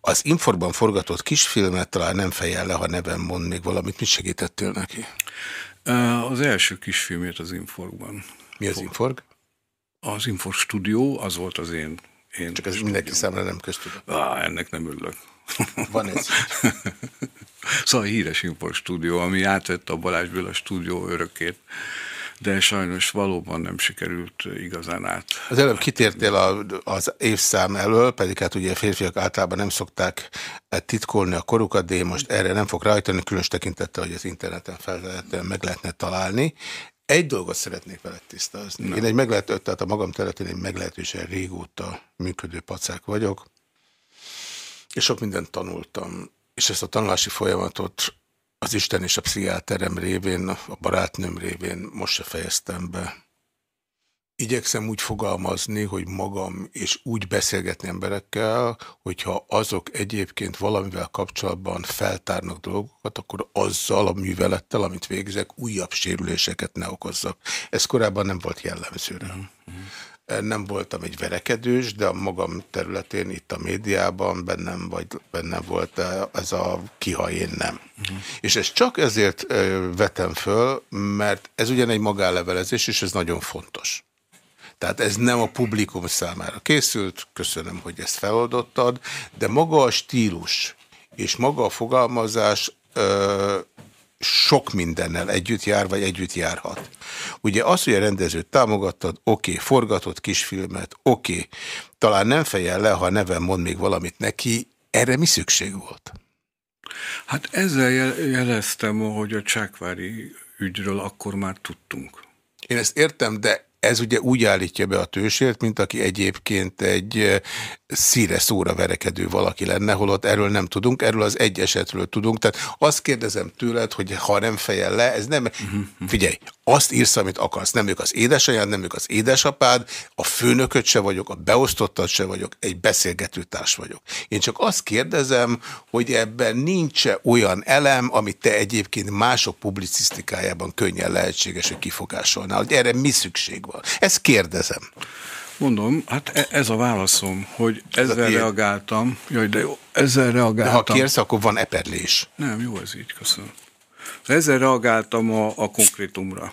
Az Inforban forgatott kisfilmet talán nem fejel le, ha nevem mond még valamit. Mit segítettél neki? Az első kisfilmét az Inforgban. Mi az Inforg? az Infostudió, az volt az én... én Csak ez stúdió. mindenki számára nem köztudott. Á, ennek nem örülök. Van ez. szóval a híres Infostudió, ami átvette a Balázsból a stúdió örökét de sajnos valóban nem sikerült igazán át. Az előbb kitértél a, az évszám elől, pedig hát ugye a férfiak általában nem szokták titkolni a korukat, de én most erre nem fog rajtani, különös tekintettel, hogy az interneten fel lehetne, meg lehetne találni. Egy dolgot szeretnék veled tisztázni. Na. Én egy meglehető, tehát a magam területén egy meglehetősen régóta működő pacák vagyok, és sok mindent tanultam. És ezt a tanulási folyamatot az Isten és a pszichiáterem révén, a barátnőm révén most se fejeztem be. Igyekszem úgy fogalmazni, hogy magam, és úgy beszélgetni emberekkel, hogyha azok egyébként valamivel kapcsolatban feltárnak dolgokat, akkor azzal a művelettel, amit végzek, újabb sérüléseket ne okozzak. Ez korábban nem volt jellemző. Mm -hmm nem voltam egy verekedős, de a magam területén itt a médiában bennem, vagy bennem volt ez a kiha én nem. Uh mhm. -huh. És ezt csak ezért vetem föl, mert ez ugyan egy magánlevelezés, és ez nagyon fontos. Tehát ez nem a publikum számára készült, köszönöm, hogy ezt feloldottad, de maga a stílus és maga a fogalmazás sok mindennel együtt jár, vagy együtt járhat. Ugye az, hogy a rendezőt támogattad, oké, okay, forgatott kisfilmet, oké, okay, talán nem fejel le, ha a nevem mond még valamit neki, erre mi szükség volt? Hát ezzel jeleztem, hogy a Csákvári ügyről akkor már tudtunk. Én ezt értem, de ez ugye úgy állítja be a tősért, mint aki egyébként egy szíre szóra verekedő valaki lenne, holott erről nem tudunk, erről az egy esetről tudunk. Tehát azt kérdezem tőled, hogy ha nem fejel le, ez nem... Uh -huh. Figyelj, azt írsz, amit akarsz. Nem ők az édesanyád, nem ők az édesapád, a főnököt se vagyok, a beosztottat se vagyok, egy beszélgetőtárs vagyok. Én csak azt kérdezem, hogy ebben nincs -e olyan elem, amit te egyébként mások publicisztikájában könnyen lehetséges, hogy kifogásolnál, hogy erre mi szükség van. Ezt kérdezem. Mondom, hát e- ez a válaszom, hogy ezzel ez reagáltam. Jaj, de jó, ezzel reagáltam. De ha kérsz, akkor van eperlés. Nem, jó ez így, köszönöm. Ezzel reagáltam a, a konkrétumra.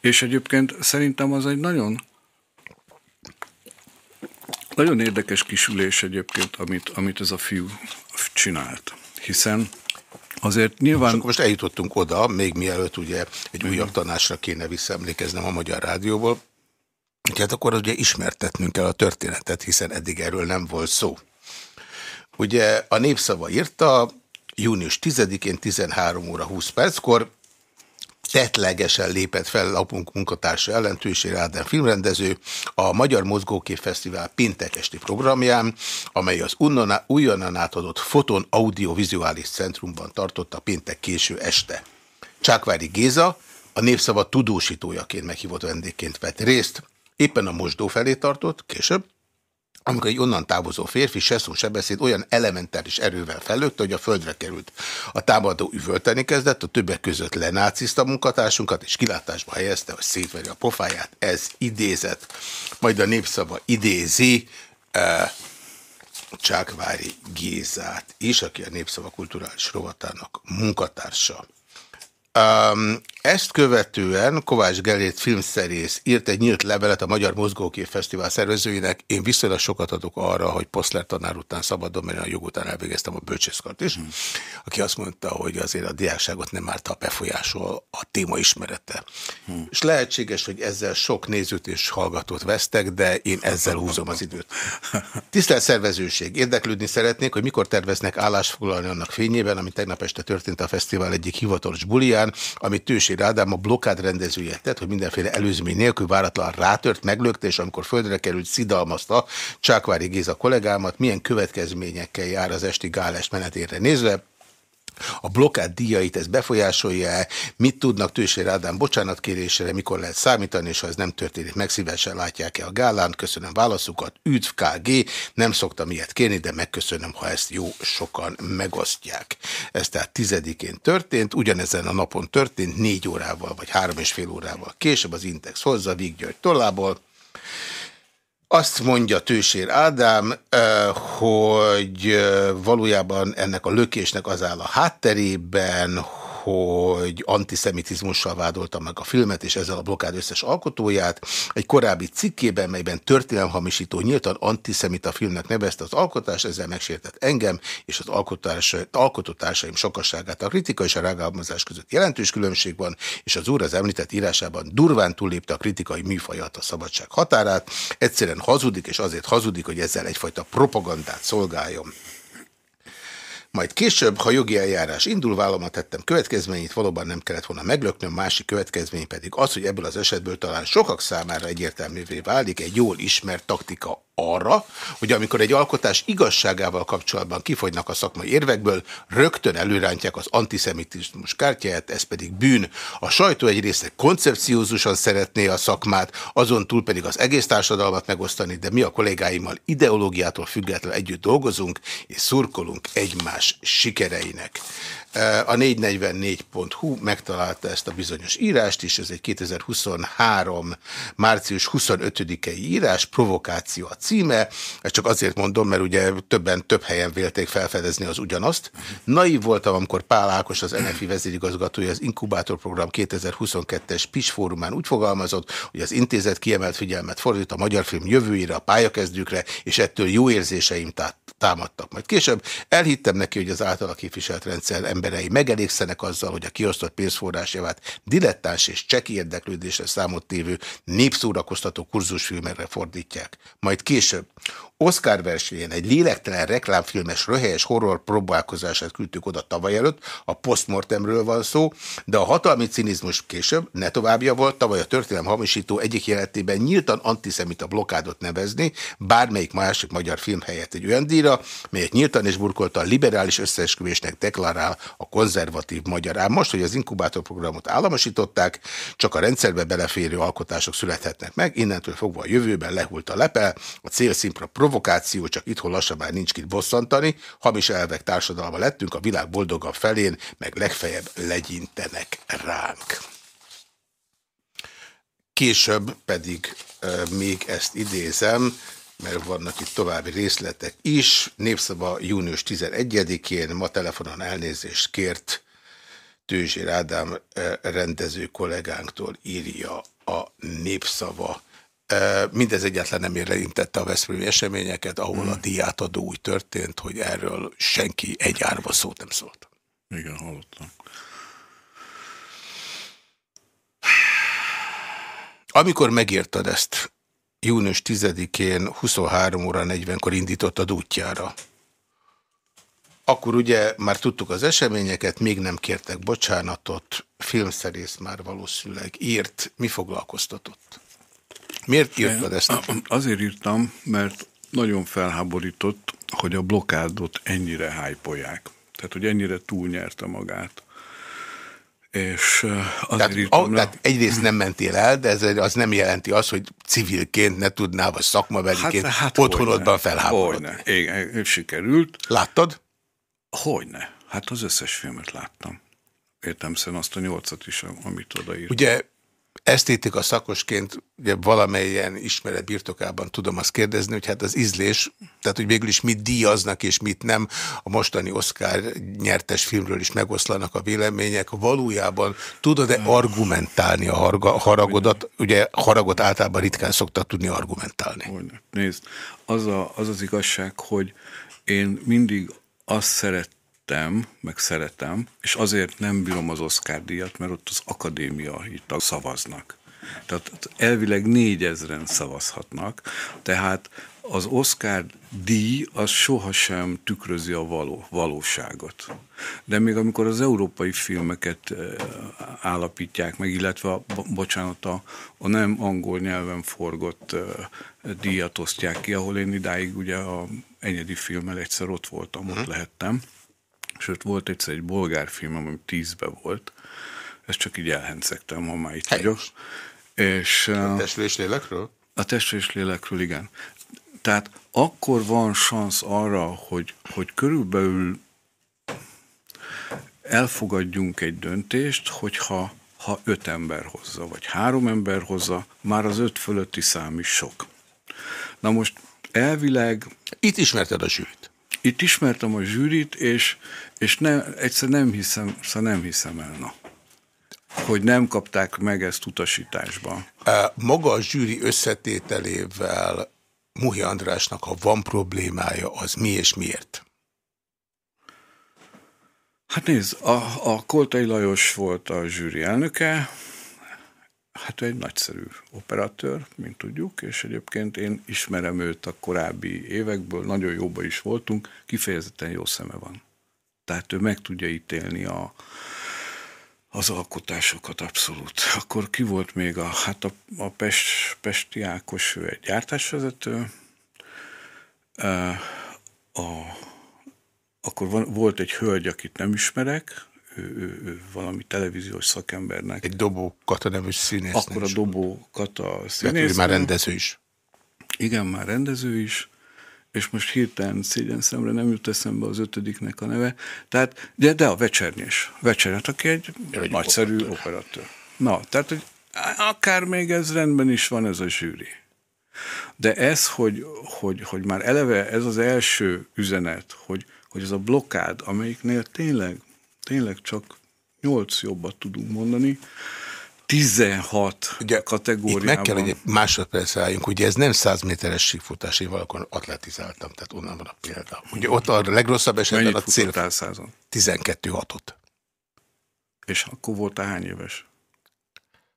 És egyébként szerintem az egy nagyon nagyon érdekes kisülés egyébként, amit, amit ez a fiú csinált. Hiszen azért nyilván... most eljutottunk oda, még mielőtt ugye egy újabb tanásra kéne visszaemlékeznem a Magyar Rádióból, Hát akkor ugye ismertetnünk kell a történetet, hiszen eddig erről nem volt szó. Ugye a népszava írta, június 10-én 13 óra 20 perckor tetlegesen lépett fel lapunk munkatársa ellen Rádán filmrendező a Magyar Mozgókép Fesztivál péntekesti programján, amely az újonnan átadott Foton Audiovizuális Centrumban tartotta péntek késő este. Csákvári Géza, a népszava tudósítójaként meghívott vendégként vett részt. Éppen a mosdó felé tartott, később, amikor egy onnan távozó férfi se szó se beszéd olyan elementáris erővel fellökte, hogy a földre került. A támadó üvölteni kezdett, a többek között lenáciszta a munkatársunkat, és kilátásba helyezte, hogy szétveri a pofáját. Ez idézet. Majd a népszava idézi uh, Csákvári Gézát is, aki a Népszava Kulturális Rovatának munkatársa. Um, ezt követően Kovács Gelét filmszerész írt egy nyílt levelet a Magyar Mozgókép Fesztivál szervezőinek. Én viszonylag sokat adok arra, hogy Poszler tanár után szabadon, mert a jog után elvégeztem a bölcsészkart is, hmm. aki azt mondta, hogy azért a diákságot nem árt a befolyásol a téma ismerete. Hmm. És lehetséges, hogy ezzel sok nézőt és hallgatót vesztek, de én ezzel húzom az időt. Tisztelt szervezőség, érdeklődni szeretnék, hogy mikor terveznek állásfoglalni annak fényében, ami tegnap este történt a fesztivál egyik hivatalos bulián, amit Tősi Békér Ádám a blokkád rendezője tett, hogy mindenféle előzmény nélkül váratlan rátört, meglökte, és amikor földre került, szidalmazta Csákvári Géza kollégámat, milyen következményekkel jár az esti gálás menetére nézve, a blokkád díjait ez befolyásolja -e, mit tudnak Tősér Ádám bocsánatkérésére, mikor lehet számítani, és ha ez nem történik, megszívesen látják-e a gálán. Köszönöm válaszukat. Üdv KG, nem szoktam ilyet kérni, de megköszönöm, ha ezt jó sokan megosztják. Ez tehát tizedikén történt, ugyanezen a napon történt, négy órával vagy három és fél órával később az Intex hozza Víg György tollából, azt mondja Tősér Ádám, hogy valójában ennek a lökésnek az áll a hátterében, hogy antiszemitizmussal vádolta meg a filmet, és ezzel a blokád összes alkotóját. Egy korábbi cikkében, melyben történelemhamisító nyíltan antiszemita filmnek nevezte az alkotás, ezzel megsértett engem és az alkotótársaim sokasságát. A kritika és a rágalmazás között jelentős különbség van, és az úr az említett írásában durván túllépte a kritikai műfajat a szabadság határát. Egyszerűen hazudik, és azért hazudik, hogy ezzel egyfajta propagandát szolgáljon. Majd később, ha jogi eljárás indul, vállamat tettem következményét, valóban nem kellett volna meglöknöm, másik következmény pedig az, hogy ebből az esetből talán sokak számára egyértelművé válik egy jól ismert taktika arra, hogy amikor egy alkotás igazságával kapcsolatban kifogynak a szakmai érvekből, rögtön előrántják az antiszemitizmus kártyáját, ez pedig bűn. A sajtó egy része koncepciózusan szeretné a szakmát, azon túl pedig az egész társadalmat megosztani, de mi a kollégáimmal ideológiától függetlenül együtt dolgozunk, és szurkolunk egymás sikereinek. A 444.hu megtalálta ezt a bizonyos írást is, ez egy 2023. március 25-i írás, provokáció a címe. Ezt csak azért mondom, mert ugye többen több helyen vélték felfedezni az ugyanazt. Naiv voltam, amikor Pál Ákos, az NFI vezérigazgatója az Inkubátor Program 2022-es PIS fórumán úgy fogalmazott, hogy az intézet kiemelt figyelmet fordít a magyar film jövőjére, a pályakezdőkre, és ettől jó érzéseim támadtak. Majd később elhittem neki, hogy az általa képviselt rendszer emberei megelégszenek azzal, hogy a kiosztott pénzforrás dilettáns és cseki érdeklődésre számot tévő népszórakoztató kurzusfilmerre fordítják. Majd később. Oscar versenyen egy lélektelen reklámfilmes röhelyes horror próbálkozását küldtük oda tavaly előtt, a postmortemről van szó, de a hatalmi cinizmus később, ne továbbja volt, tavaly a történelem hamisító egyik jelentében nyíltan antiszemita blokádot nevezni, bármelyik másik magyar film helyett egy olyan díjra, melyet nyíltan és burkolta a liberális összeesküvésnek deklarál a konzervatív magyar. Ám most, hogy az inkubátorprogramot államosították, csak a rendszerbe beleférő alkotások születhetnek meg, innentől fogva a jövőben lehult a lepel, a célszimpra provokáció, csak itthon lassan már nincs kit bosszantani, hamis elvek társadalma lettünk, a világ boldogabb felén, meg legfeljebb legyintenek ránk. Később pedig e, még ezt idézem, mert vannak itt további részletek is. Népszava június 11-én ma telefonon elnézést kért Tőzsér Ádám rendező kollégánktól írja a Népszava Mindez egyáltalán nem érintette a Veszprémi eseményeket, ahol a hmm. díjátadó úgy történt, hogy erről senki egy árva szót nem szólt. Igen, hallottam. Amikor megírtad ezt, június 10-én 23 óra 40-kor indítottad útjára, akkor ugye már tudtuk az eseményeket, még nem kértek bocsánatot, filmszerész már valószínűleg írt, mi foglalkoztatott? Miért írtad ezt? Azért írtam, mert nagyon felháborított, hogy a blokádot ennyire hájpolják. Tehát, hogy ennyire túlnyerte magát. És azért tehát, írtam a, tehát egyrészt nem mentél el, de ez az nem jelenti azt, hogy civilként ne tudnál, vagy szakmabeliként hát, hát otthonodban felháborodni. Hogyne. Igen, sikerült. Láttad? Hogyne. Hát az összes filmet láttam. Értem szerint azt a nyolcat is, amit odaírtam. Ugye esztétika szakosként ugye valamelyen ismeret birtokában tudom azt kérdezni, hogy hát az ízlés, tehát hogy végül is mit díjaznak és mit nem, a mostani Oscar nyertes filmről is megoszlanak a vélemények. Valójában tudod-e argumentálni a harga, haragodat? Ugye haragot általában ritkán szoktak tudni argumentálni. Nézd, az, a, az az igazság, hogy én mindig azt szeret szerettem, meg szeretem, és azért nem bírom az Oscar díjat, mert ott az akadémia itt szavaznak. Tehát elvileg négyezren szavazhatnak, tehát az Oscar díj az sohasem tükrözi a való, valóságot. De még amikor az európai filmeket eh, állapítják meg, illetve, a, bocsánat, a, a nem angol nyelven forgott uh, díjat osztják ki, ahol én idáig ugye a enyedi filmmel egyszer ott voltam, ott mhm. lehettem, Sőt, volt egyszer egy bolgár film, ami tízbe volt. Ezt csak így elhencegtem, ha már itt Helyes. vagyok. És, a testről és lélekről? A testről és lélekről, igen. Tehát akkor van szansz arra, hogy, hogy körülbelül elfogadjunk egy döntést, hogyha ha öt ember hozza, vagy három ember hozza, már az öt fölötti szám is sok. Na most elvileg... Itt ismerted a zsűrit. Itt ismertem a zsűrit, és, és ne, egyszer nem hiszem, szóval nem hiszem el, na, hogy nem kapták meg ezt utasításba. Maga a zsűri összetételével Muhi Andrásnak, ha van problémája, az mi és miért? Hát nézd, a, a Koltai Lajos volt a zsűri elnöke, hát egy nagyszerű operatőr, mint tudjuk, és egyébként én ismerem őt a korábbi évekből, nagyon jóba is voltunk, kifejezetten jó szeme van. Tehát ő meg tudja ítélni a, az alkotásokat abszolút. Akkor ki volt még a, hát a, a Pest, Pesti Ákos, ő egy gyártásvezető, a, akkor van, volt egy hölgy, akit nem ismerek, ő, ő, ő valami televíziós szakembernek. Egy Dobó Kata nevű színész. Akkor a Dobó Kata színész. Hát, már rendező is. Igen, már rendező is, és most hirtelen szégyen szemre nem jut eszembe az ötödiknek a neve. Tehát, de, de a Vecsernyés. Vecsernyés, aki egy, egy nagyszerű operatőr. operatőr. Na, tehát, hogy akár még ez rendben is van ez a zsűri. De ez, hogy, hogy, hogy már eleve ez az első üzenet, hogy, hogy ez a blokkád, amelyiknél tényleg, tényleg csak nyolc jobbat tudunk mondani, 16 ugye, kategóriában. Itt meg kell, hogy egy másodperc álljunk, ugye ez nem 100 méteres síkfutás, én valakon atletizáltam, tehát onnan van a példa. Ugye ott a legrosszabb esetben Mennyit a cél... százon? 12 6 És akkor volt hány éves?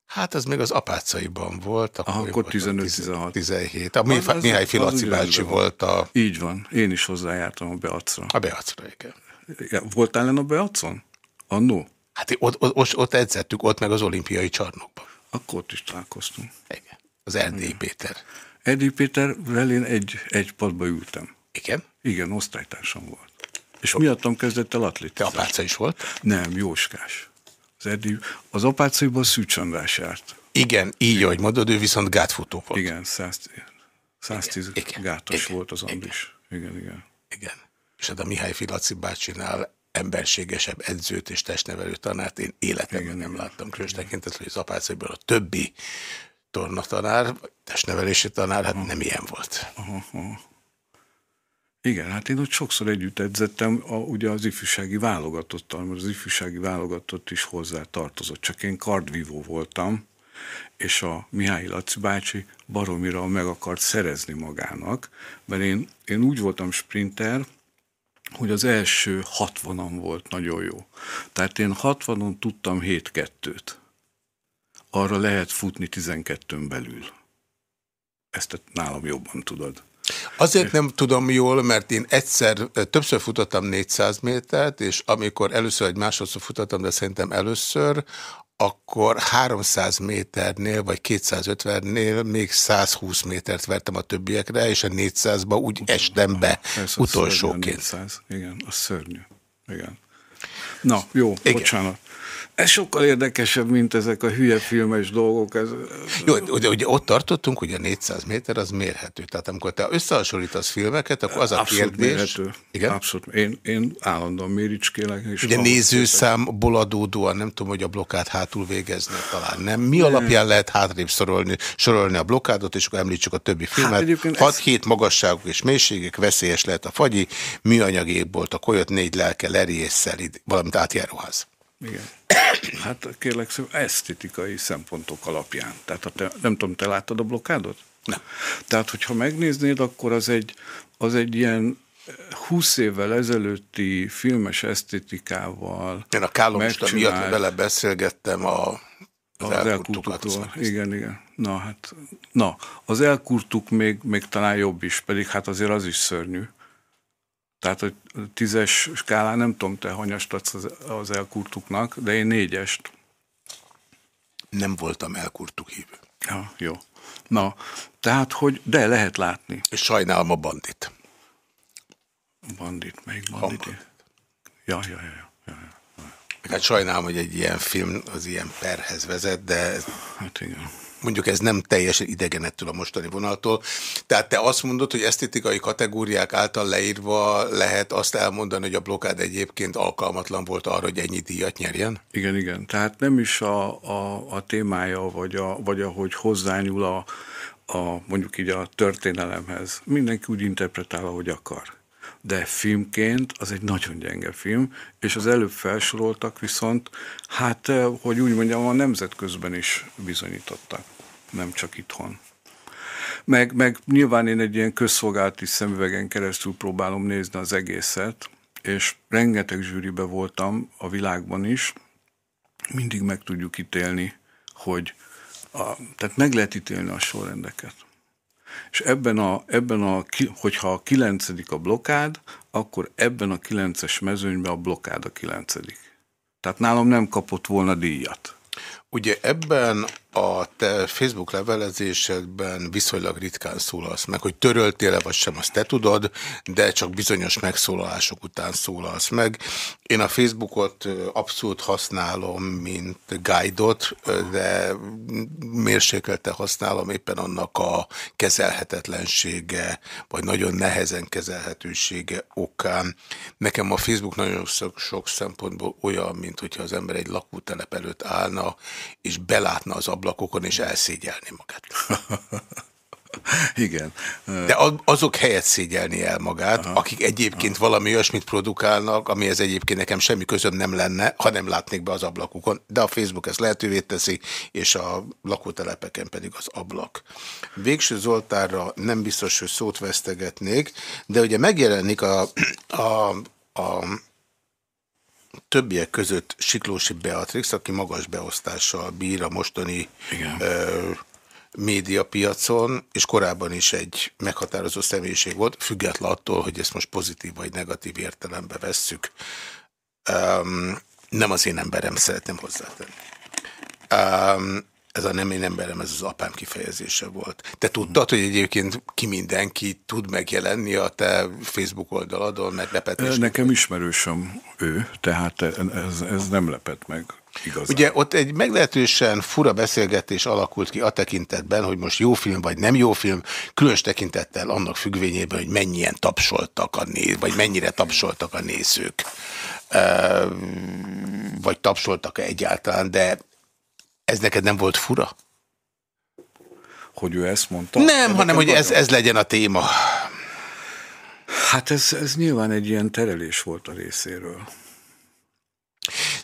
Hát ez még az apácaiban volt. Akkor, Aha, akkor 15-16. 17. A az, Mihály Filaci bácsi volt a... Így van. Én is hozzájártam a Beacra. A Beacra, igen. Voltál a Beacon? Annó? Hát ott, ott, ott edzettük, ott meg az olimpiai csarnokban. Akkor ott is találkoztunk. Igen. Az Erdély Péter. Erdély Péter, én egy, egy padba ültem. Igen? Igen, osztálytársam volt. És miattam kezdett el atlétizni. Te apáca is volt? Nem, Jóskás. Az, Erdély, az apácaiból Szűcs András járt. Igen, így, igen. ahogy mondod, ő viszont gátfutó volt. Igen, 100, 110 igen, gátos igen, volt az Andris. Igen, igen. Igen. És hát a Mihály Filaci bácsinál emberségesebb edzőt és testnevelő tanárt én életemben nem láttam. Különös tekintet, hogy az apácaiból a többi tornatanár, testnevelési tanár, hát nem ilyen volt. Aha, aha. Igen, hát én ott sokszor együtt edzettem a, ugye az ifjúsági válogatottal, mert az ifjúsági válogatott is hozzá tartozott, csak én kardvívó voltam, és a Mihály Laci bácsi baromira meg akart szerezni magának, mert én, én úgy voltam sprinter, hogy az első 60 volt nagyon jó. Tehát én 60-on tudtam 7-2-t. Arra lehet futni 12-ön belül. Ezt nálam jobban tudod. Azért nem tudom jól, mert én egyszer, többször futottam 400 métert, és amikor először, egy másodszor futottam, de szerintem először, akkor 300 méternél, vagy 250-nél még 120 métert vertem a többiekre, és a 400-ba úgy Utána, estem be utolsóként. 400, igen, az szörnyű. Igen. Na, jó, igen. bocsánat. Ez sokkal érdekesebb, mint ezek a hülye filmes dolgok. Ez... Jó, ugye, ugye ott tartottunk, a 400 méter az mérhető. Tehát amikor te összehasonlítasz filmeket, akkor az a Abszolút kérdés... Mérhető. Igen? Abszolút. Én, én állandóan méricskélek. És ugye nézőszámból adódóan nem tudom, hogy a blokkát hátul végezni talán nem. Mi nem. alapján lehet hátrébb sorolni, sorolni a blokkádot, és akkor említsük a többi filmet. Hát 6-7 ez... magasságok és mélységek, veszélyes lehet a fagyi, műanyag égbolt, a kolyot négy lelke, lerjésszel, valamint átjáróház. Igen. Hát kérlek szépen, esztetikai szempontok alapján. Tehát te, nem tudom, te láttad a blokkádot? Nem. Tehát, hogyha megnéznéd, akkor az egy, az egy ilyen 20 évvel ezelőtti filmes esztétikával Én a Kálomista miatt vele beszélgettem a, az, az elkurtukról. Igen, igen. Na, hát, na, az elkurtuk még, még talán jobb is, pedig hát azért az is szörnyű. Tehát, hogy tízes skálán nem tudom, te hanyast adsz az, az elkurtuknak, de én négyest. Nem voltam elkurtuk hívő. Ja, jó. Na, tehát, hogy de lehet látni. És sajnálom a bandit. Bandit, melyik bandit? Ja, ja, ja, ja. ja, ja. Hát sajnálom, hogy egy ilyen film az ilyen perhez vezet, de... Hát igen mondjuk ez nem teljesen idegen ettől a mostani vonaltól. Tehát te azt mondod, hogy esztétikai kategóriák által leírva lehet azt elmondani, hogy a blokád egyébként alkalmatlan volt arra, hogy ennyi díjat nyerjen? Igen, igen. Tehát nem is a, a, a témája, vagy, a, vagy ahogy hozzányúl a, a, mondjuk így a történelemhez. Mindenki úgy interpretál, ahogy akar. De filmként az egy nagyon gyenge film, és az előbb felsoroltak viszont, hát, hogy úgy mondjam, a nemzetközben is bizonyítottak, nem csak itthon. Meg, meg nyilván én egy ilyen közszolgálati szemüvegen keresztül próbálom nézni az egészet, és rengeteg zsűribe voltam a világban is, mindig meg tudjuk ítélni, hogy a, tehát meg lehet ítélni a sorrendeket. És ebben a, ebben a, hogyha a kilencedik a blokád, akkor ebben a kilences mezőnyben a blokád a kilencedik. Tehát nálam nem kapott volna díjat. Ugye ebben a te Facebook levelezésedben viszonylag ritkán szólalsz meg, hogy töröltél-e vagy sem, azt te tudod, de csak bizonyos megszólalások után szólalsz meg. Én a Facebookot abszolút használom, mint guide-ot, de mérsékelte használom éppen annak a kezelhetetlensége, vagy nagyon nehezen kezelhetősége okán. Nekem a Facebook nagyon sok, sok szempontból olyan, mint hogyha az ember egy lakótelep előtt állna, és belátna az ablakokon és elszégyelni magát. Igen. De azok helyet szégyelni el magát, Aha. akik egyébként Aha. valami olyasmit produkálnak, amihez egyébként nekem semmi közöm nem lenne, ha nem látnék be az ablakukon. De a Facebook ezt lehetővé teszi, és a lakótelepeken pedig az ablak. Végső Zoltárra nem biztos, hogy szót vesztegetnék, de ugye megjelenik a, a, a többiek között Siklósi Beatrix, aki magas beosztással bír a mostani ö, médiapiacon, és korábban is egy meghatározó személyiség volt, független attól, hogy ezt most pozitív vagy negatív értelembe vesszük. Um, nem az én emberem, szeretném hozzátenni. Um, ez a nem én emberem, ez az apám kifejezése volt. Te tudtad, hogy egyébként ki mindenki tud megjelenni a te Facebook oldaladon, meglepetés? Nekem ismerősöm ő, tehát ez, ez nem lepett meg. Igazán. Ugye ott egy meglehetősen fura beszélgetés alakult ki a tekintetben, hogy most jó film vagy nem jó film, különös tekintettel annak függvényében, hogy mennyien tapsoltak a néz, vagy mennyire tapsoltak a nézők, vagy tapsoltak -e egyáltalán, de ez neked nem volt fura? Hogy ő ezt mondta? Nem, hanem hogy ez, ez legyen a téma. Hát ez, ez nyilván egy ilyen terelés volt a részéről.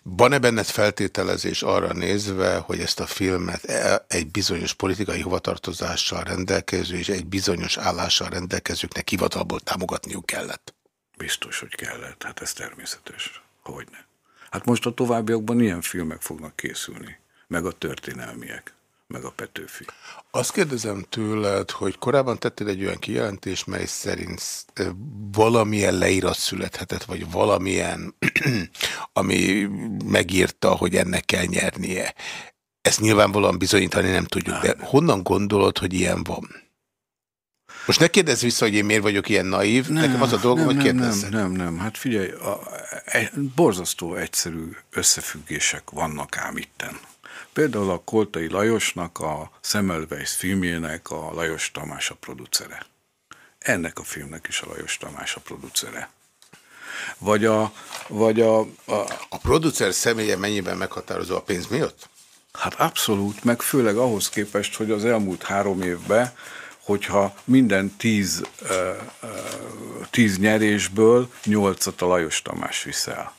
Van-e benned feltételezés arra nézve, hogy ezt a filmet e, egy bizonyos politikai hovatartozással rendelkező és egy bizonyos állással rendelkezőknek hivatalból támogatniuk kellett? Biztos, hogy kellett. Hát ez természetes. Hogyne. Hát most a továbbiakban ilyen filmek fognak készülni meg a történelmiek, meg a Petőfi. Azt kérdezem tőled, hogy korábban tettél egy olyan kijelentés, mely szerint valamilyen leírat születhetett, vagy valamilyen, ami megírta, hogy ennek kell nyernie. Ezt nyilvánvalóan bizonyítani nem tudjuk, de honnan gondolod, hogy ilyen van? Most ne kérdezz vissza, hogy én miért vagyok ilyen naív, nem, nekem az a dolgom, hogy kérdezzek. Nem, nem, nem, hát figyelj, a, e, borzasztó egyszerű összefüggések vannak ám itten. Például a Koltai Lajosnak, a Semmelweis filmjének a Lajos Tamás a producere. Ennek a filmnek is a Lajos Tamás a producere. Vagy a... Vagy a, a, a producer személye mennyiben meghatározó a pénz miatt? Hát abszolút, meg főleg ahhoz képest, hogy az elmúlt három évben, hogyha minden tíz, tíz nyerésből nyolcat a Lajos Tamás viszel.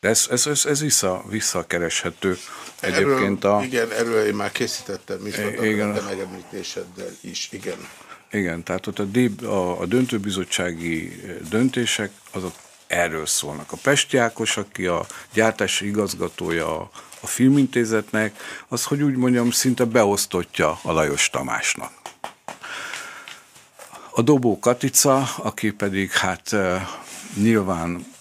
De ez, ez, ez, ez vissza, visszakereshető egyébként erről, a... Igen, erről én már készítettem is, igen. a megemlítéseddel is, igen. Igen, tehát ott a, D, a, a döntőbizottsági döntések azok erről szólnak. A Ákos, aki a gyártási igazgatója a, a filmintézetnek, az, hogy úgy mondjam, szinte beosztotja a Lajos Tamásnak. A Dobó Katica, aki pedig hát nyilván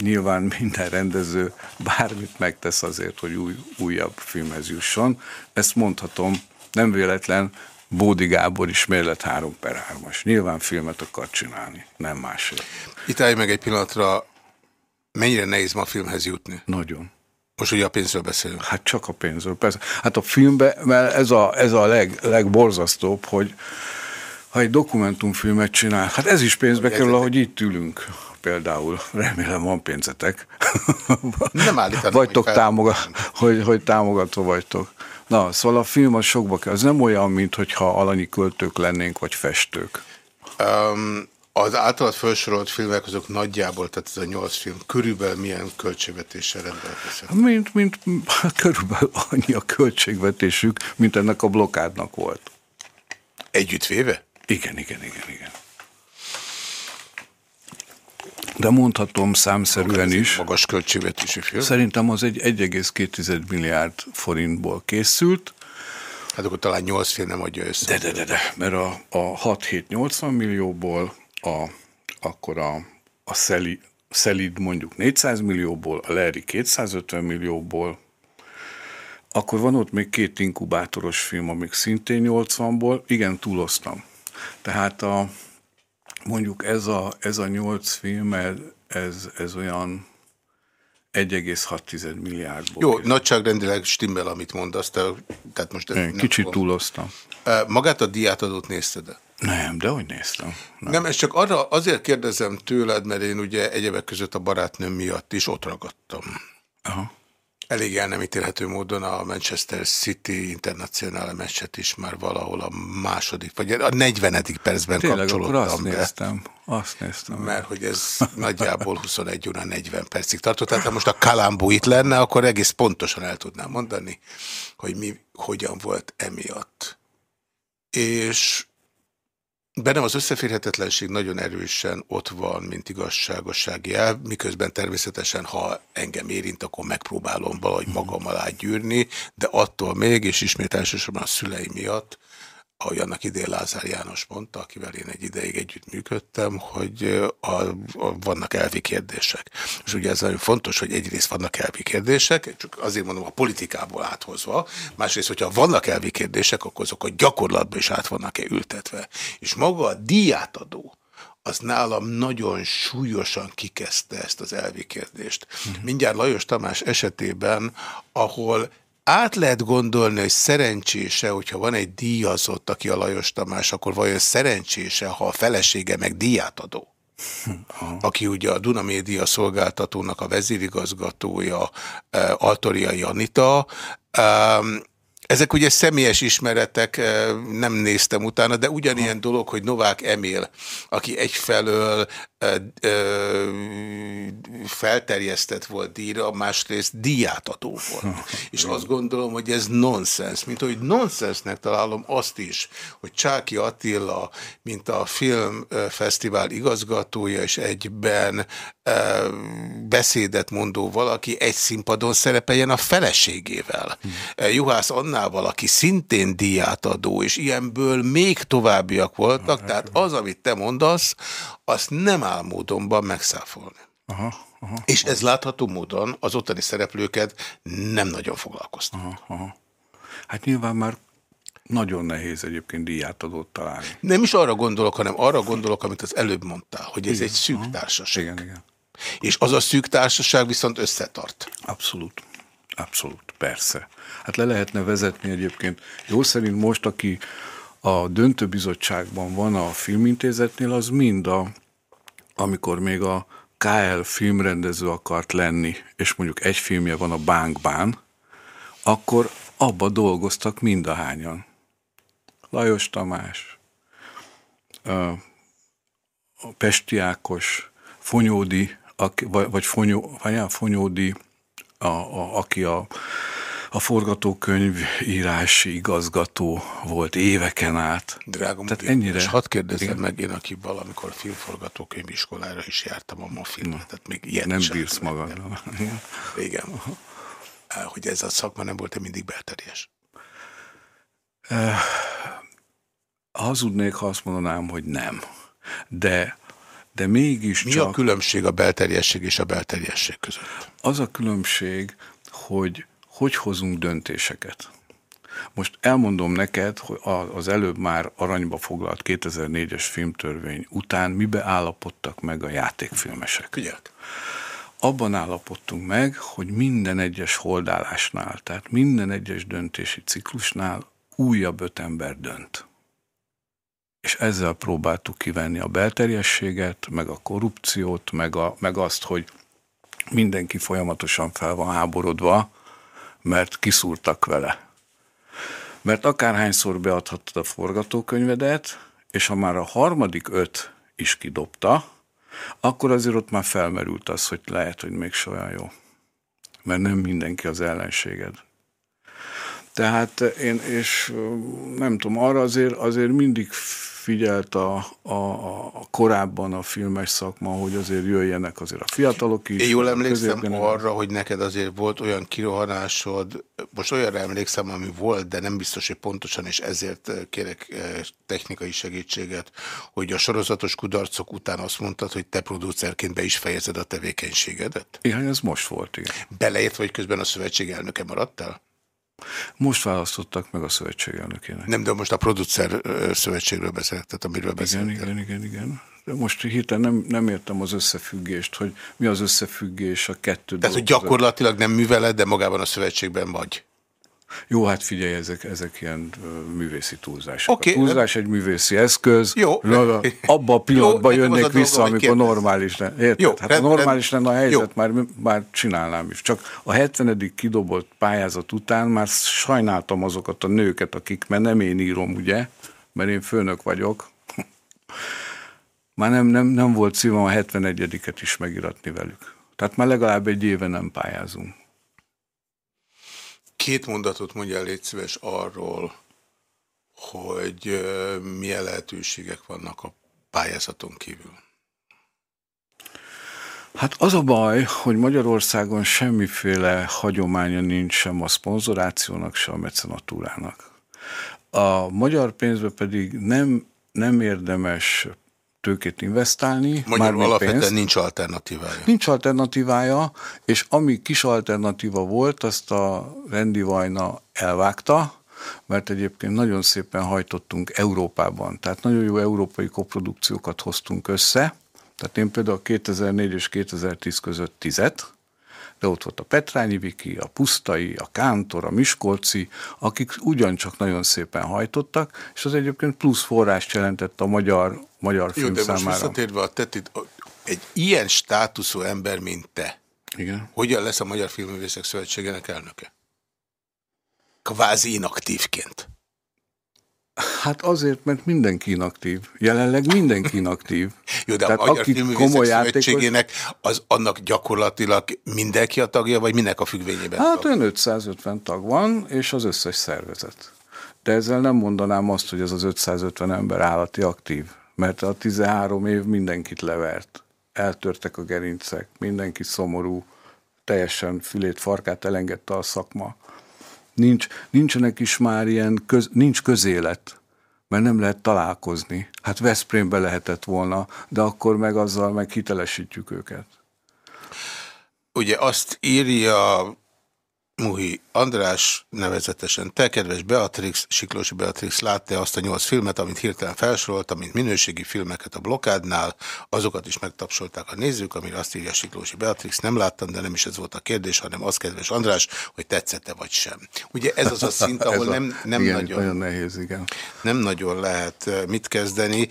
nyilván minden rendező bármit megtesz azért, hogy új, újabb filmhez jusson. Ezt mondhatom, nem véletlen, Bódi Gábor is mérlet 3 per 3-as. Nyilván filmet akar csinálni, nem másért. Itt állj meg egy pillanatra, mennyire nehéz ma a filmhez jutni? Nagyon. Most ugye a pénzről beszélünk. Hát csak a pénzről, persze. Hát a filmben, mert ez a, ez a leg, legborzasztóbb, hogy ha egy dokumentumfilmet csinál, hát ez is pénzbe kerül, ahogy itt ülünk például, remélem van pénzetek. Nem állítanom, vagytok hogy, támogat, hogy, hogy támogató vagytok. Na, szóval a film az sokba kell. Ez nem olyan, mint hogyha alanyi költők lennénk, vagy festők. Um, Az általad felsorolt filmek azok nagyjából, tehát ez a nyolc film, körülbelül milyen költségvetéssel rendelkezik? Mint, mint körülbelül annyi a költségvetésük, mint ennek a blokádnak volt. Együttvéve? Igen, igen, igen, igen. De mondhatom számszerűen is. Magas költségvetésű film. Szerintem az egy 1,2 milliárd forintból készült. Hát akkor talán 8 film nem adja össze. De, de, de, de mert a, a 6-7-80 millióból, a, akkor a, a Szeli, Szelid mondjuk 400 millióból, a Leri 250 millióból, akkor van ott még két inkubátoros film, amik szintén 80-ból, igen, túloztam. Tehát a, mondjuk ez a, ez a nyolc film, ez, ez olyan 1,6 milliárdból. Jó, készül. nagyságrendileg stimmel, amit mondasz, te, tehát most... Én kicsit tudom. túloztam. Magát a diátadót nézted -e? Nem, de hogy néztem. Nem. nem, ezt csak arra azért kérdezem tőled, mert én ugye egyebek között a barátnőm miatt is ott ragadtam. Aha elég el nem ítélhető módon a Manchester City internacionál meccset is már valahol a második, vagy a 40. percben Tényleg, kapcsolódtam akkor azt be. néztem, azt néztem. Mert hogy ez nagyjából 21 óra 40 percig tartott. Tehát ha most a Kalambó itt lenne, akkor egész pontosan el tudnám mondani, hogy mi hogyan volt emiatt. És Bennem az összeférhetetlenség nagyon erősen ott van, mint igazságossági el, miközben természetesen, ha engem érint, akkor megpróbálom valahogy magam alá gyűrni, de attól még, és ismét elsősorban a szülei miatt, ahogy annak idén Lázár János mondta, akivel én egy ideig együtt működtem, hogy a, a, vannak elvi kérdések. És ugye ez nagyon fontos, hogy egyrészt vannak elvi kérdések, csak azért mondom a politikából áthozva, másrészt, hogyha vannak elvi kérdések, akkor azok a gyakorlatban is át vannak-e ültetve. És maga a díjátadó, az nálam nagyon súlyosan kikezdte ezt az elvi kérdést. Uh -huh. Mindjárt Lajos Tamás esetében, ahol át lehet gondolni, hogy szerencsése, hogyha van egy díjazott, aki a Lajos Tamás, akkor vajon szerencsése, ha a felesége meg díját adó? aki ugye a Duna Média szolgáltatónak a vezérigazgatója, eh, Altoriai Anita, ezek ugye személyes ismeretek, eh, nem néztem utána, de ugyanilyen dolog, hogy Novák Emil, aki egyfelől felterjesztett volt díjra, másrészt díjátadó volt. És azt gondolom, hogy ez nonsens. Mint hogy nonsensnek találom azt is, hogy Csáki Attila, mint a filmfesztivál igazgatója, és egyben beszédet mondó valaki egy színpadon szerepeljen a feleségével. Hmm. Juhász Annával, aki szintén díjátadó, és ilyenből még továbbiak voltak, tehát az, amit te mondasz, azt nem álmódomban megszáfolni. Aha, aha, És ez látható módon az ottani szereplőket nem nagyon foglalkoztak. Aha, aha. Hát nyilván már nagyon nehéz egyébként díját adott találni. Nem is arra gondolok, hanem arra gondolok, amit az előbb mondtál, hogy ez igen, egy szűk aha. társaság. Igen, igen. És az a szűk társaság viszont összetart. Abszolút. Abszolút, persze. Hát le lehetne vezetni egyébként. Jó szerint most, aki a döntőbizottságban van a filmintézetnél, az mind a, amikor még a KL filmrendező akart lenni, és mondjuk egy filmje van a Bánkbán, akkor abba dolgoztak mind a hányan. Lajos Tamás, a Pesti Ákos, Fonyódi, vagy, Fonyó, vagy Fonyódi, a, a, aki a a forgatókönyv írási igazgató volt éveken át. Drágom, Tehát ennyire... és hadd kérdezzem meg én, aki valamikor filmforgatókönyv iskolára is jártam a ma filmet, tehát még ilyen Nem bírsz magad. Igen. Hogy ez a szakma nem volt-e mindig belterjes? Eh, hazudnék, ha azt mondanám, hogy nem. De de mégis Mi csak... a különbség a belterjesség és a belterjesség között? Az a különbség, hogy hogy hozunk döntéseket. Most elmondom neked, hogy az előbb már aranyba foglalt 2004-es filmtörvény után mibe állapodtak meg a játékfilmesek. Figyelt. Abban állapodtunk meg, hogy minden egyes holdálásnál, tehát minden egyes döntési ciklusnál újabb öt ember dönt. És ezzel próbáltuk kivenni a belterjességet, meg a korrupciót, meg, a, meg azt, hogy mindenki folyamatosan fel van háborodva, mert kiszúrtak vele. Mert akárhányszor beadhattad a forgatókönyvedet, és ha már a harmadik öt is kidobta, akkor azért ott már felmerült az, hogy lehet, hogy még olyan jó. Mert nem mindenki az ellenséged. Tehát én, és nem tudom, arra azért, azért mindig figyelt a, a, a korábban a filmes szakma, hogy azért jöjjenek azért a fiatalok is. Én jól emlékszem arra, hogy neked azért volt olyan kirohanásod, most olyanra emlékszem, ami volt, de nem biztos, hogy pontosan, és ezért kérek technikai segítséget, hogy a sorozatos kudarcok után azt mondtad, hogy te producerként be is fejezed a tevékenységedet? Igen, ez most volt, igen. Beleért, vagy közben a szövetség elnöke maradtál? Most választottak meg a szövetség elnökének. Nem, de most a producer szövetségről beszélek, tehát amiről beszélek. Igen, igen, igen, igen. De most hirtelen nem, nem értem az összefüggést, hogy mi az összefüggés a kettő Tehát, hogy gyakorlatilag nem műveled, de magában a szövetségben vagy. Jó, hát figyelj, ezek, ezek ilyen művészi túlzások. Okay. A túlzás egy művészi eszköz. Jó. Abba a pillanatban Jó, jönnék vissza, amikor kérdez. normális lenne. Érted? Jó, hát rend, ha normális lenne a helyzet, jó. már, már csinálnám is. Csak a 70. kidobott pályázat után már sajnáltam azokat a nőket, akik, mert nem én írom, ugye, mert én főnök vagyok. már nem, nem, nem volt szívem a 71-et is megiratni velük. Tehát már legalább egy éve nem pályázunk. Két mondatot mondjál légy szíves arról, hogy milyen lehetőségek vannak a pályázaton kívül. Hát az a baj, hogy Magyarországon semmiféle hagyománya nincs sem a szponzorációnak, sem a mecenatúrának. A magyar pénzbe pedig nem, nem érdemes tőkét investálni. Magyarul alapvetően pénzt. nincs alternatívája. Nincs alternatívája, és ami kis alternatíva volt, azt a Rendi Vajna elvágta, mert egyébként nagyon szépen hajtottunk Európában, tehát nagyon jó európai koprodukciókat hoztunk össze, tehát én például 2004 és 2010 között tizet, de ott volt a Petrányi Viki, a Pusztai, a Kántor, a Miskolci, akik ugyancsak nagyon szépen hajtottak, és az egyébként plusz forrást jelentett a magyar, magyar film Jó, de számára. most visszatérve a tetét, egy ilyen státuszú ember, mint te, Igen. hogyan lesz a Magyar Filmművészek Szövetségének elnöke? Kvázi inaktívként. Hát azért, mert mindenki inaktív. Jelenleg mindenki inaktív. Jó, de Tehát a Magyar Filmművészek az annak gyakorlatilag mindenki a tagja, vagy minek a függvényében? Hát olyan 550 tag van, és az összes szervezet. De ezzel nem mondanám azt, hogy ez az 550 ember állati aktív, mert a 13 év mindenkit levert. Eltörtek a gerincek, mindenki szomorú, teljesen fülét, farkát elengedte a szakma nincs, nincsenek is már ilyen, köz, nincs közélet, mert nem lehet találkozni. Hát Veszprémbe lehetett volna, de akkor meg azzal meg hitelesítjük őket. Ugye azt írja Muhi András nevezetesen. Te, kedves Beatrix, Siklósi Beatrix, látta azt a nyolc filmet, amit hirtelen felsoroltam, mint minőségi filmeket a blokádnál, azokat is megtapsolták a nézők, amire azt írja Siklósi Beatrix, nem láttam, de nem is ez volt a kérdés, hanem az, kedves András, hogy tetszette vagy sem. Ugye ez az a szint, ahol nem, nem igen, nagyon, nagyon nehéz, igen. Nem nagyon lehet eh, mit kezdeni.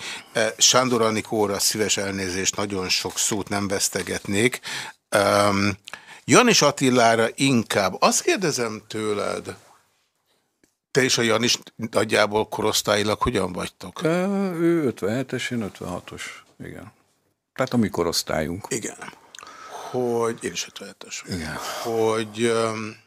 Sándor Anikóra szíves elnézést, nagyon sok szót nem vesztegetnék. Um, Janis Attilára inkább. Azt kérdezem tőled, te és a Janis nagyjából korosztályilag hogyan vagytok? Ő 57-es, én 56-os. Igen. Tehát a mi korosztályunk. Igen. Hogy, én is 57-es. Igen. Hogy... Um,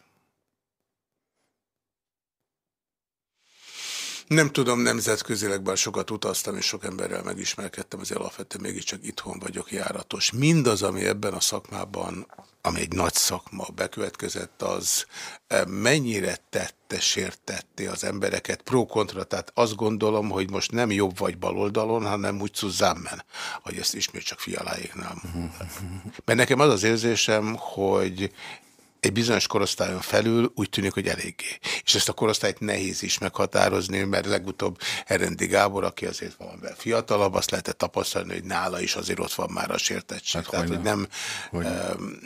Nem tudom, nemzetközileg, bár sokat utaztam, és sok emberrel megismerkedtem, azért alapvetően mégiscsak itthon vagyok járatos. Mindaz, ami ebben a szakmában, ami egy nagy szakma bekövetkezett, az e, mennyire tette, sértette az embereket pro-kontra, tehát azt gondolom, hogy most nem jobb vagy baloldalon, hanem úgy zusammen, hogy ezt ismét csak fialáéknál. Mert nekem az az érzésem, hogy egy bizonyos korosztályon felül úgy tűnik, hogy eléggé. És ezt a korosztályt nehéz is meghatározni, mert legutóbb Herendi Gábor, aki azért valamivel fiatalabb, azt lehetett tapasztalni, hogy nála is azért ott van már a sértettség. Hát Tehát, hogy nem... Hogyne. Um,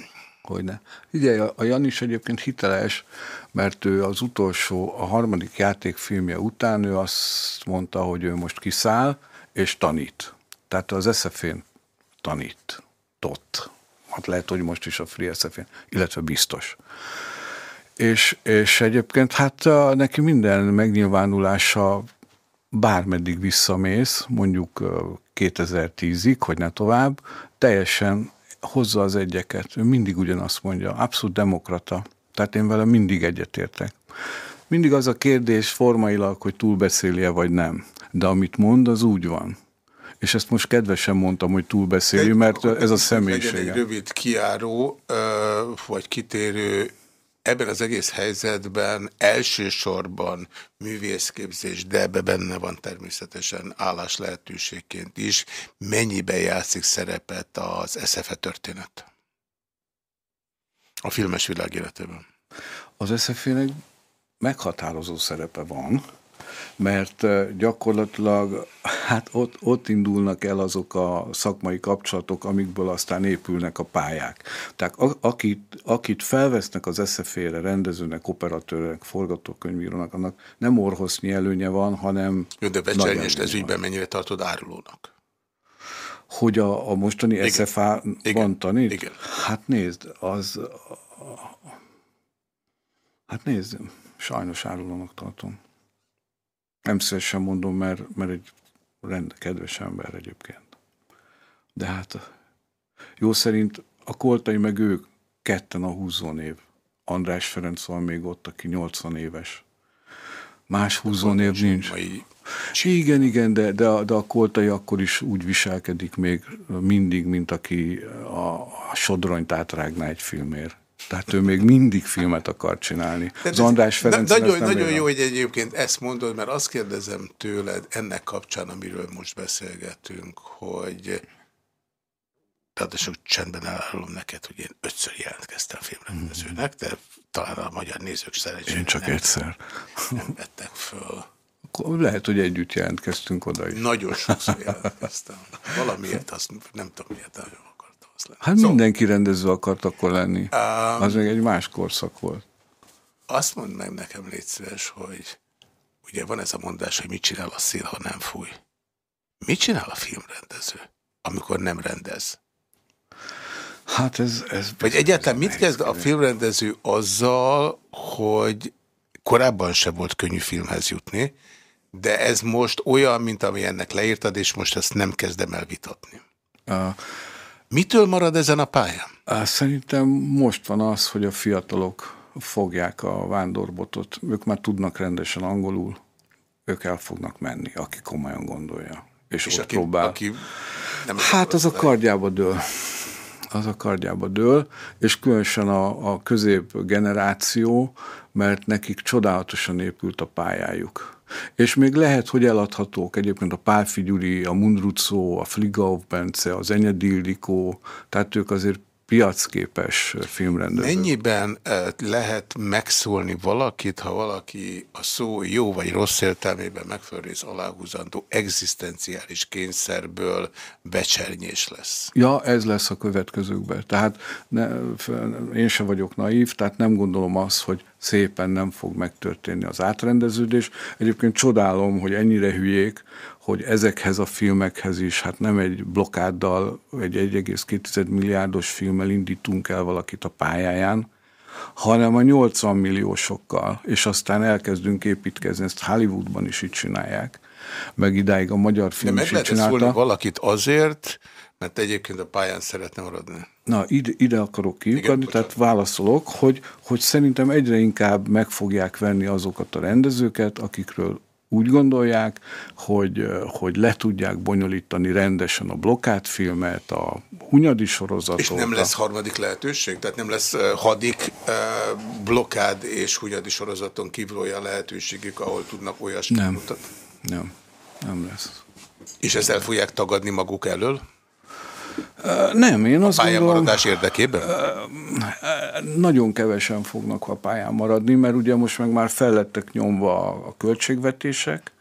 hogyne. Ugye a Jan is egyébként hiteles, mert ő az utolsó, a harmadik játékfilmje után ő azt mondta, hogy ő most kiszáll és tanít. Tehát az eszefén tanít. Tot hát lehet, hogy most is a Free sf illetve biztos. És, és egyébként hát neki minden megnyilvánulása bármeddig visszamész, mondjuk 2010-ig, hogy ne tovább, teljesen hozza az egyeket. Ő mindig ugyanazt mondja, abszolút demokrata. Tehát én vele mindig egyetértek. Mindig az a kérdés formailag, hogy túlbeszéli-e vagy nem. De amit mond, az úgy van. És ezt most kedvesen mondtam, hogy túlbeszéli, mert ez a személyisége. Egy rövid kiáró, vagy kitérő ebben az egész helyzetben elsősorban művészképzés, de ebbe benne van természetesen állás lehetőségként is. Mennyiben játszik szerepet az SZFE történet? A filmes világ életében. Az SZFE-nek meghatározó szerepe van, mert gyakorlatilag hát ott, ott indulnak el azok a szakmai kapcsolatok, amikből aztán épülnek a pályák. Tehát akit, akit felvesznek az eszefére, rendezőnek, operatőrnek, forgatókönyvírónak, annak nem orhosznyi előnye van, hanem... Jó, de becsernyést ez ügyben mennyire tartod árulónak? Hogy a, a mostani SFA-ban tanít? Igen. Hát nézd, az... Hát nézd, sajnos árulónak tartom. Nem szívesen mondom, mert, mert egy rend, kedves ember egyébként. De hát jó szerint a koltai meg ők ketten a húzónév. András Ferenc van még ott, aki 80 éves. Más húzónév nincs. Mai... Igen, igen, de, de, a, de a koltai akkor is úgy viselkedik még mindig, mint aki a, a sodronyt átrágná egy filmért. Tehát ő még mindig filmet akar csinálni. az András Ferenc Nagyon, nagyon jó, hogy egyébként ezt mondod, mert azt kérdezem tőled ennek kapcsán, amiről most beszélgetünk, hogy sok csendben elárulom neked, hogy én ötször jelentkeztem filmrendezőnek, de talán a magyar nézők szerencsére Én csak nem, egyszer. Nem vettek föl. Akkor lehet, hogy együtt jelentkeztünk oda is. Nagyon sokszor jelentkeztem. Valamiért azt nem tudom, miért nagyon lenni. Hát szóval, mindenki rendező akart akkor lenni. Um, az még egy más korszak volt. Azt mondd meg nekem, légy szíves, hogy ugye van ez a mondás, hogy mit csinál a szél, ha nem fúj. Mit csinál a filmrendező, amikor nem rendez? Hát ez... ez Vagy egyáltalán mit kezd a filmrendező azzal, hogy korábban se volt könnyű filmhez jutni, de ez most olyan, mint ami ennek leírtad, és most ezt nem kezdem el vitatni. Uh, Mitől marad ezen a pályán? Szerintem most van az, hogy a fiatalok fogják a vándorbotot. Ők már tudnak rendesen angolul, ők el fognak menni, aki komolyan gondolja. És, és ott aki, próbál. Aki nem hát az a kardjába dől. Az a kardjába dől, és különösen a, a közép generáció, mert nekik csodálatosan épült a pályájuk és még lehet, hogy eladhatók. Egyébként a Pálfi Gyuri, a Mundrucó, a Fligauf Bence, az Enyedildikó, tehát ők azért piacképes filmrendező. Mennyiben eh, lehet megszólni valakit, ha valaki a szó jó vagy rossz értelmében megfölrész aláhúzandó egzisztenciális kényszerből becsernyés lesz? Ja, ez lesz a következőkben. Tehát ne, én se vagyok naív, tehát nem gondolom azt, hogy szépen nem fog megtörténni az átrendeződés. Egyébként csodálom, hogy ennyire hülyék, hogy ezekhez a filmekhez is, hát nem egy blokáddal, egy 1,2 milliárdos filmmel indítunk el valakit a pályáján, hanem a 80 milliósokkal, és aztán elkezdünk építkezni, ezt Hollywoodban is így csinálják, meg idáig a magyar film De is így csinálta. valakit azért, mert egyébként a pályán szeretne maradni. Na, ide, ide akarok kiukadni, tehát válaszolok, hogy, hogy szerintem egyre inkább meg fogják venni azokat a rendezőket, akikről úgy gondolják, hogy, hogy le tudják bonyolítani rendesen a blokkádfilmet, a Hunyadi sorozatot. És nem lesz harmadik lehetőség? Tehát nem lesz hadik blokkád és Hunyadi sorozaton kívül olyan lehetőségük, ahol tudnak olyasmit nem, mutatni? Nem, nem lesz. És ezt el fogják tagadni maguk elől? Nem, én azt gondolom... érdekében? Nagyon kevesen fognak a pályán maradni, mert ugye most meg már fellettek nyomva a költségvetések,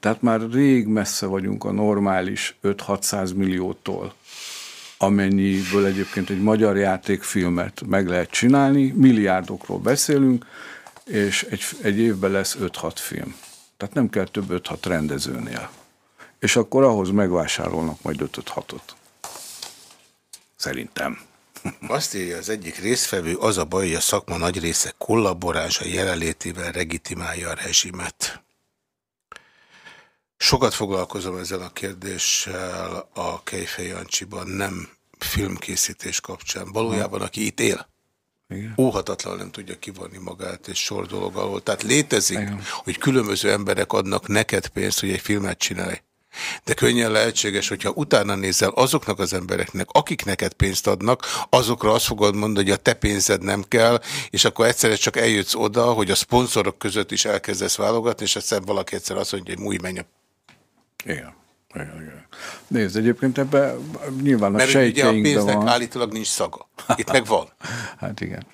tehát már rég messze vagyunk a normális 5-600 milliótól, amennyiből egyébként egy magyar játékfilmet meg lehet csinálni, milliárdokról beszélünk, és egy, egy évben lesz 5-6 film. Tehát nem kell több 5-6 rendezőnél. És akkor ahhoz megvásárolnak majd 5-6-ot. Szerintem. Azt írja az egyik részfevő, az a baj, hogy a szakma nagy része kollaborása jelenlétével legitimálja a rezsimet. Sokat foglalkozom ezzel a kérdéssel a Kejfej Jancsiban, nem filmkészítés kapcsán. Valójában, aki itt él, igen. óhatatlan nem tudja kivonni magát és sor dolog alól. Tehát létezik, Igen. hogy különböző emberek adnak neked pénzt, hogy egy filmet csinálj. De könnyen lehetséges, hogyha utána nézel azoknak az embereknek, akik neked pénzt adnak, azokra azt fogod mondani, hogy a te pénzed nem kell, és akkor egyszerre csak eljutsz oda, hogy a szponzorok között is elkezdesz válogatni, és aztán valaki egyszer azt mondja, hogy múj, menj a... Igen. Igen, igen. Nézd, egyébként ebben nyilván a Mert ugye a pénznek van. állítólag nincs szaga. Itt meg van. hát igen.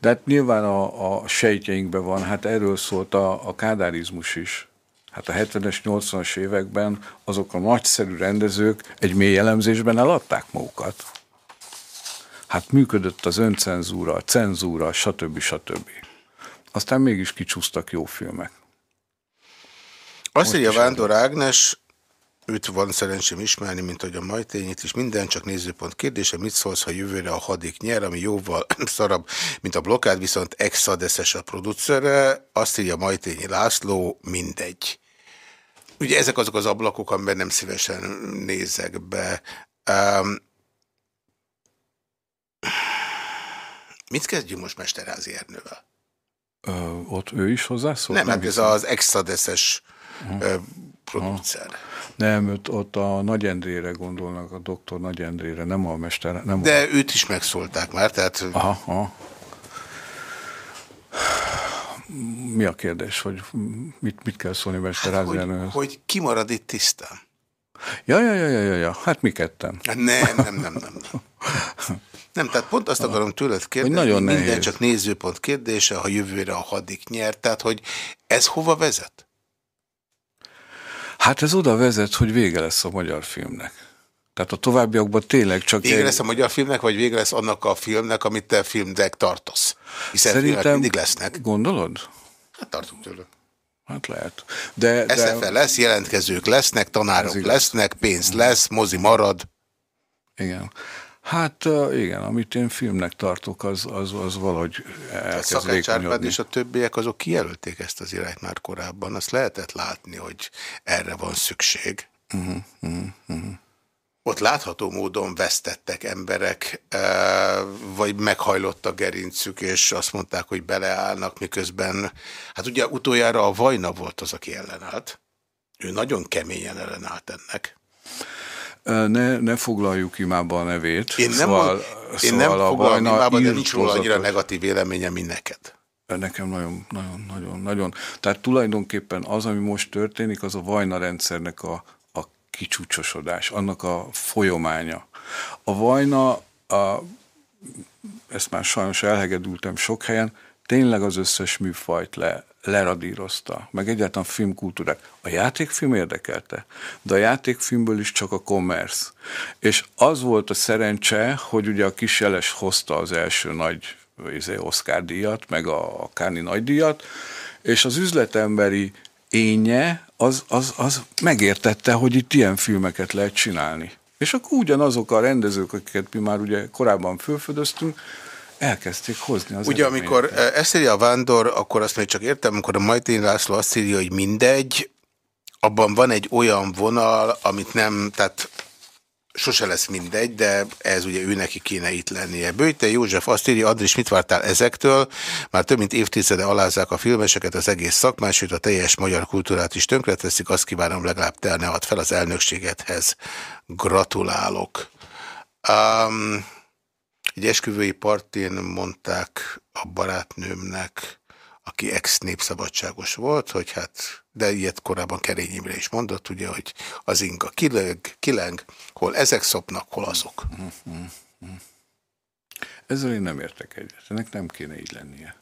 De hát nyilván a, a sejtjeinkben van, hát erről szólt a, a kádárizmus is. Hát a 70-es, 80-as években azok a nagyszerű rendezők egy mély elemzésben eladták magukat. Hát működött az öncenzúra, a cenzúra, stb. stb. Aztán mégis kicsúsztak jó filmek. Azt írja Vándor Ágnes, őt van szerencsém ismerni, mint hogy a Majtényit is. Minden csak nézőpont kérdése, mit szólsz, ha jövőre a hadik nyer, ami jóval szarabb, mint a blokkád, viszont exadeszes a producere. Azt írja Majtényi László, mindegy. Ugye ezek azok az ablakok, amiben nem szívesen nézek be. Um, mit kezdjünk most Mesterházi Ernővel? Ö, ott ő is hozzászól? Nem, nem hát ez az exadeszes uh -huh. Producer. -huh. Nem, ott, ott a Nagy Endrére gondolnak, a doktor Nagy Endrére, nem a mester. Nem De a... őt is megszólták már, tehát... Aha, aha. Mi a kérdés, hogy mit, mit kell szólni Mesterházi hát, hogy, hogy ki marad itt tisztán? Ja, ja, ja, ja, ja, hát mi ketten. Hát nem, nem, nem, nem. Nem, tehát pont azt akarom tőled kérdezni, hogy nagyon minden nehéz. csak nézőpont kérdése, ha jövőre a hadik nyert, tehát hogy ez hova vezet? Hát ez oda vezet, hogy vége lesz a magyar filmnek. Tehát a továbbiakban tényleg csak... Vége egy... lesz a magyar filmnek, vagy vége lesz annak a filmnek, amit te filmnek tartasz? Hiszen Szerintem mindig lesznek. Gondolod? Hát tartunk tőle. Hát lehet. De, de... lesz, jelentkezők lesznek, tanárok lesznek, pénz lesz, mozi marad. Igen. Hát igen, amit én filmnek tartok, az, az, az valahogy elkezd Szakács és a többiek azok kijelölték ezt az irányt már korábban. Azt lehetett látni, hogy erre van szükség. Uh -huh, uh -huh, uh -huh. Ott látható módon vesztettek emberek, vagy meghajlott a gerincük, és azt mondták, hogy beleállnak, miközben, hát ugye utoljára a Vajna volt az, aki ellenállt. Ő nagyon keményen ellenállt ennek. Ne, ne foglaljuk imába a nevét. Én nem, szóval, én szóval nem foglalom imába, de nincs róla annyira negatív véleménye, mint neked. Nekem nagyon, nagyon, nagyon, nagyon. Tehát tulajdonképpen az, ami most történik, az a Vajna rendszernek a, a kicsúcsosodás, annak a folyománya. A Vajna, a, ezt már sajnos elhegedültem sok helyen, tényleg az összes műfajt le, leradírozta, meg egyáltalán filmkultúrát. A játékfilm érdekelte, de a játékfilmből is csak a commerce. És az volt a szerencse, hogy ugye a kis jeles hozta az első nagy izé, Oscar díjat, meg a, a Káni nagy díjat, és az üzletemberi énje az, az, az megértette, hogy itt ilyen filmeket lehet csinálni. És akkor ugyanazok a rendezők, akiket mi már ugye korábban fölfödöztünk, elkezdték hozni az Ugye amikor eh, ezt írja a Vándor, akkor azt még csak értem, amikor a Majtén László azt írja, hogy mindegy, abban van egy olyan vonal, amit nem, tehát sose lesz mindegy, de ez ugye ő neki kéne itt lennie. Bőjte József azt írja, Andris, mit vártál ezektől? Már több mint évtizede alázzák a filmeseket, az egész szakmás, sőt a teljes magyar kultúrát is tönkreteszik, azt kívánom legalább te ne ad fel az elnökségethez. Gratulálok. Um, egy esküvői partén mondták a barátnőmnek, aki ex-népszabadságos volt, hogy hát, de ilyet korábban Kerény Imre is mondott, ugye, hogy az inga kileng, kileng hol ezek szopnak, hol azok. Ezzel én nem értek egyet. Ennek nem kéne így lennie.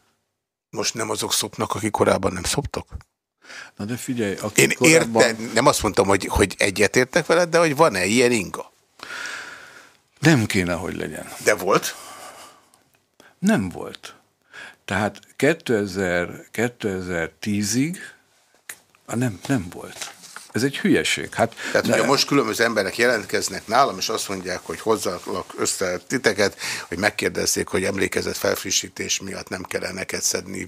Most nem azok szopnak, akik korábban nem szoptak? Na de figyelj, akik Én korábban... értem, nem azt mondtam, hogy, hogy egyetértek veled, de hogy van-e ilyen inga? Nem kéne, hogy legyen. De volt? Nem volt. Tehát 2000, 2010-ig nem, nem volt. Ez egy hülyeség. Hát, Tehát, de... hogyha most különböző emberek jelentkeznek nálam, és azt mondják, hogy hozzalak össze titeket, hogy megkérdezzék, hogy emlékezett felfrissítés miatt nem kellene neked szedni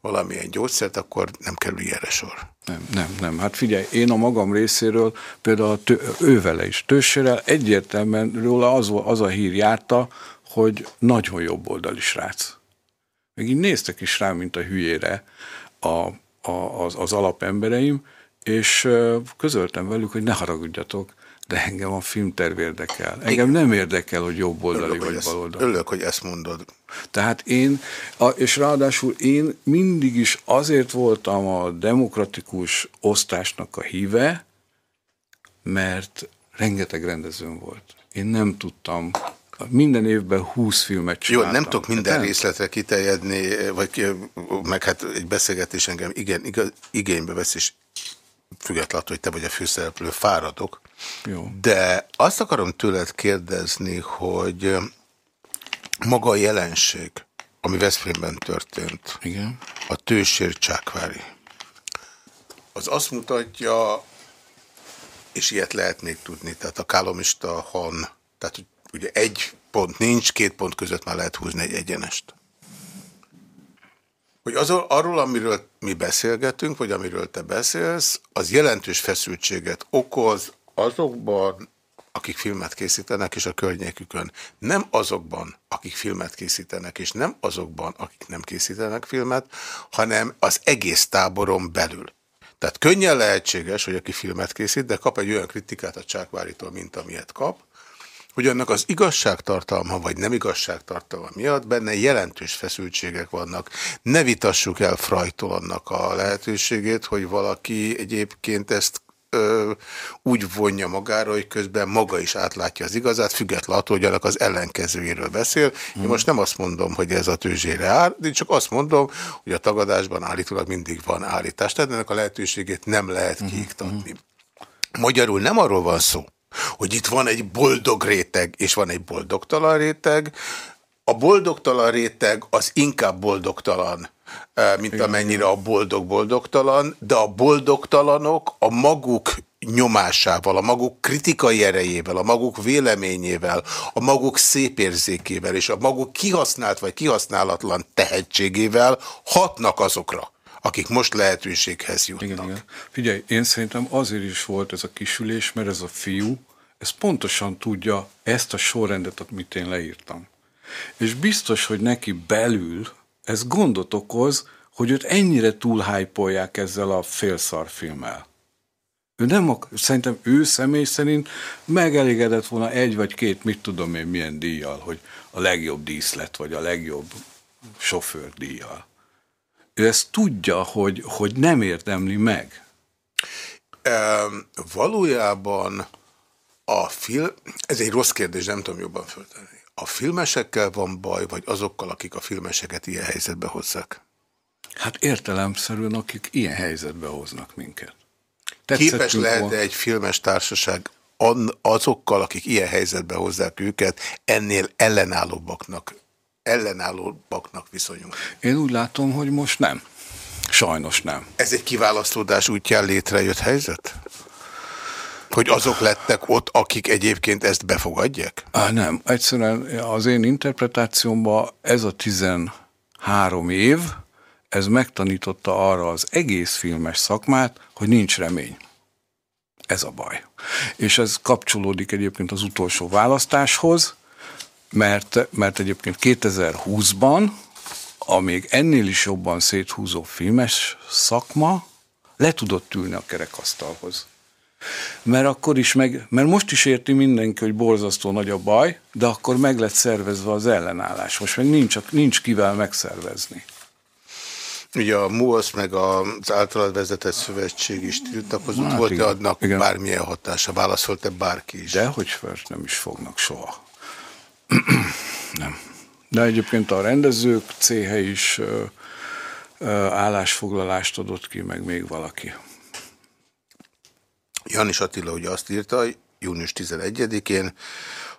valamilyen gyógyszert, akkor nem kerül ilyenre sor. Nem, nem, nem. Hát figyelj, én a magam részéről, például a tő, ővele is, tősérrel egyértelműen róla az, az a hír járta, hogy nagyon jobb oldali srác. Meg így néztek is rá, mint a hülyére a, a, az, az alapembereim, és közöltem velük, hogy ne haragudjatok, de engem a filmterv érdekel. Engem nem érdekel, hogy jobb oldali vagy bal oldali. Örülök, hogy ezt mondod. Tehát én, és ráadásul én mindig is azért voltam a demokratikus osztásnak a híve, mert rengeteg rendezőm volt. Én nem tudtam minden évben 20 filmet csináltam. Jó, nem tudok minden nem? részletre kiteljedni, vagy meg hát egy beszélgetés engem igen, igaz, igénybe vesz, és függetlenül, hogy te vagy a főszereplő, fáradok. Jó. De azt akarom tőled kérdezni, hogy maga a jelenség, ami Veszprémben történt, Igen. a tősér csákvári, az azt mutatja, és ilyet lehet még tudni, tehát a kálomista han, tehát ugye egy pont nincs, két pont között már lehet húzni egy egyenest hogy az, arról, amiről mi beszélgetünk, vagy amiről te beszélsz, az jelentős feszültséget okoz azokban, akik filmet készítenek, és a környékükön. Nem azokban, akik filmet készítenek, és nem azokban, akik nem készítenek filmet, hanem az egész táboron belül. Tehát könnyen lehetséges, hogy aki filmet készít, de kap egy olyan kritikát a Csákváritól, mint amilyet kap, hogy annak az igazságtartalma vagy nem igazságtartalma miatt benne jelentős feszültségek vannak. Ne vitassuk el Frajtól annak a lehetőségét, hogy valaki egyébként ezt ö, úgy vonja magára, hogy közben maga is átlátja az igazát, függetlenül attól, hogy annak az ellenkezőjéről beszél. Én hmm. most nem azt mondom, hogy ez a tőzsére áll, de csak azt mondom, hogy a tagadásban állítólag mindig van állítás. Tehát ennek a lehetőségét nem lehet hmm. kiiktatni. Magyarul nem arról van szó, hogy itt van egy boldog réteg, és van egy boldogtalan réteg. A boldogtalan réteg az inkább boldogtalan, eh, mint amennyire a boldog boldogtalan, de a boldogtalanok a maguk nyomásával, a maguk kritikai erejével, a maguk véleményével, a maguk szépérzékével és a maguk kihasznált vagy kihasználatlan tehetségével hatnak azokra, akik most lehetőséghez jutnak. Igen, igen. Figyelj, én szerintem azért is volt ez a kisülés, mert ez a fiú, ez pontosan tudja ezt a sorrendet, amit én leírtam. És biztos, hogy neki belül ez gondot okoz, hogy őt ennyire túlhájpolják ezzel a félszar filmmel. Ő nem, ak- szerintem ő személy szerint megelégedett volna egy vagy két, mit tudom én milyen díjjal, hogy a legjobb díszlet, vagy a legjobb sofőr díjjal ő ezt tudja, hogy, hogy nem érdemli meg. E, valójában a film, ez egy rossz kérdés, nem tudom jobban föltenni. A filmesekkel van baj, vagy azokkal, akik a filmeseket ilyen helyzetbe hozzák? Hát értelemszerűen, akik ilyen helyzetbe hoznak minket. Képes lehet -e egy filmes társaság azokkal, akik ilyen helyzetbe hozzák őket, ennél ellenállóbbaknak ellenállóbbaknak viszonyunk? Én úgy látom, hogy most nem. Sajnos nem. Ez egy kiválasztódás útján létrejött helyzet? Hogy azok lettek ott, akik egyébként ezt befogadják? Á, nem. Egyszerűen az én interpretációmban ez a 13 év, ez megtanította arra az egész filmes szakmát, hogy nincs remény. Ez a baj. És ez kapcsolódik egyébként az utolsó választáshoz, mert, mert egyébként 2020-ban a még ennél is jobban széthúzó filmes szakma le tudott ülni a kerekasztalhoz. Mert akkor is meg, mert most is érti mindenki, hogy borzasztó nagy a baj, de akkor meg lett szervezve az ellenállás. Most meg nincs, nincs kivel megszervezni. Ugye a MUOSZ meg az általad vezetett szövetség is tiltakozott, hát volt-e adnak igen. bármilyen hatása? Válaszolt-e bárki is? Dehogy fel nem is fognak soha. Nem. De egyébként a rendezők céhe is ö, ö, állásfoglalást adott ki, meg még valaki. Janis Attila ugye azt írta, június 11-én,